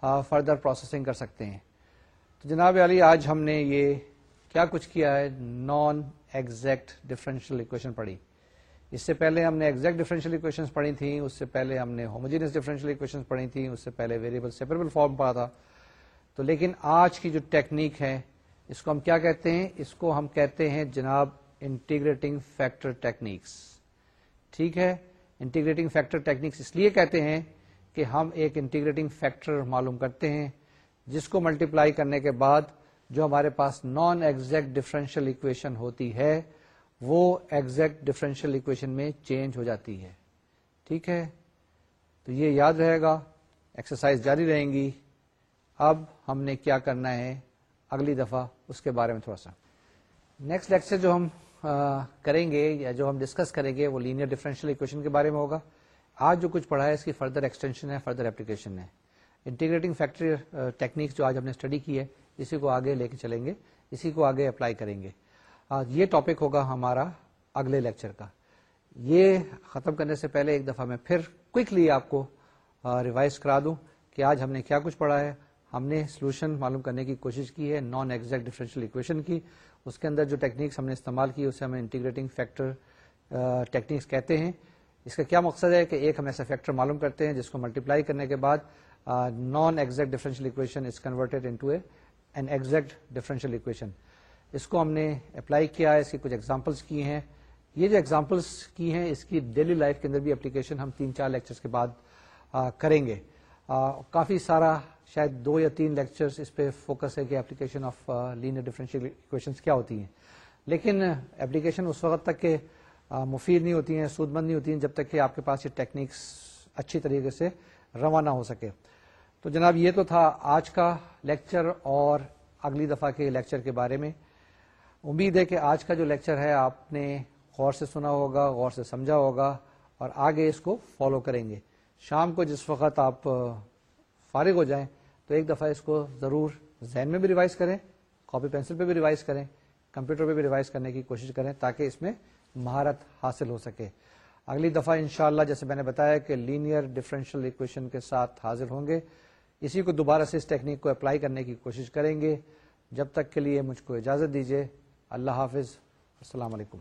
فردر پروسیسنگ کر سکتے ہیں۔ تو جناب علی، آج ہم نے یہ کیا کچھ کیا ہے؟ نان ایگزیکٹ ڈفرینشیل اکویشن پڑھی۔ اس سے پہلے ہم نے ایگزیکٹ ڈیفرنشیل اکویشن پڑھی تھیں، اس سے پہلے ہم نے ہوموجینس ڈیفرنشیل اکویشن پڑھی تھیں، اس سے پہلے ویریبل سیپریبل فارم پڑھا تھا۔ تو لیکن آج کی جو ٹیکنیک ہے، اس کو ہم کیا کہتے ہیں؟ اس کو ہم کہتے ہیں جناب انٹیگریٹنگ فیکٹر ٹیکنیکس ٹھیک ہے؟ انٹیگریٹنگ فیکٹر ٹیکنیکس اس لیے کہتے ہیں کہ ہم ایک انٹیگریٹنگ فیکٹر معلوم کرتے ہیں، جس کو ملٹیپلائی کرنے کے بعد جو ہمارے پاس نان ایگزیکٹ ڈفرینشیل اکویشن ہوتی ہے، وہ ایگزیکٹ ڈفرینشیل اکویشن میں چینج ہو جاتی ہے۔ ٹھیک ہے؟ تو یہ یاد رہے گا ایکسرسائز جاری رہیں گی۔ اب ہم نے کیا کرنا ہے، اگلی دفعہ اس کے بارے میں تھوڑا سا۔ نیکسٹ لیکچر جو ہم کریں گے یا جو ہم ڈسکس کریں گے، وہ لینئر ڈفرینشیل اکویشن کے بارے میں ہوگا۔ آج جو کچھ پڑھا ہے، اس کی فردر ایکسٹینشن ہے فردر اپلیکیشن ہے۔ انٹیگریٹنگ فیکٹری ٹیکنیک جو آج ہم نے اسٹڈی کی ہے، اسی کو آگے لے کے چلیں گے، اسی کو آگے اپلائی کریں گے۔ یہ ٹاپک ہوگا ہمارا اگلے لیکچر کا۔ یہ ختم کرنے سے پہلے ایک دفعہ میں پھر کوکلی آپ کو uh, ریوائز کرا دوں کہ آج ہم نے کیا کچھ پڑھا ہے۔ ہم نے سولوشن معلوم کرنے کی کوشش کی ہے نان ایگزیکٹ ڈیفرنشیل اکویشن کی۔ اس کے اندر جو ٹیکنیکس ہم نے استعمال کی، اسے ہمیں انٹیگریٹنگ فیکٹر ٹیکنیکس کہتے ہیں۔ اس کا کیا مقصد ہے کہ ایک ہم ایسا فیکٹر معلوم کرتے ہیں جس کو ملٹیپلائی کرنے کے بعد non exact differential equation is converted into an exact differential equation اس کو ہم نے اپلائی کیا ہے اس کی کچھ ایگزامپلس کی ہیں۔ یہ جو ایگزامپلس کی ہیں اس کی ڈیلی لائف کے اندر بھی اپلیکیشن ہم تین چار لیکچرز کے بعد آ, کریں گے۔ آ, کافی سارا شاید دو یا تین لیکچرز اس پہ فوکس ہے کہ application of linear differential equations کیا ہوتی ہیں۔ لیکن اپلیکیشن اس وقت تک کہ مفید نہیں ہوتی ہیں، سود مند نہیں ہوتی ہیں جب تک کہ آپ کے پاس یہ ٹیکنیکس اچھی طریقے سے روانہ ہو سکے۔ تو جناب، یہ تو تھا آج کا لیکچر اور اگلی دفعہ کے لیکچر کے بارے میں۔ امید ہے کہ آج کا جو لیکچر ہے، آپ نے غور سے سنا ہوگا، غور سے سمجھا ہوگا اور آگے اس کو فالو کریں گے۔ شام کو جس وقت آپ فارغ ہو جائیں، تو ایک دفعہ اس کو ضرور ذہن میں بھی ریوائز کریں کاپی پینسل پہ بھی ریوائز کریں کمپیوٹر پہ بھی ریوائز کرنے کی کوشش کریں تاکہ اس میں مہارت حاصل ہو سکے۔ اگلی دفعہ انشاءاللہ جیسے میں نے بتایا کہ لینئر ڈفرینشیل اکویشن کے ساتھ حاضر ہوں گے۔ اسی کو دوبارہ سے اس ٹیکنیک کو اپلائی کرنے کی کوشش کریں گے۔ جب تک کے لیے مجھ کو اجازت دیجیے اللہ حافظ۔ السلام علیکم۔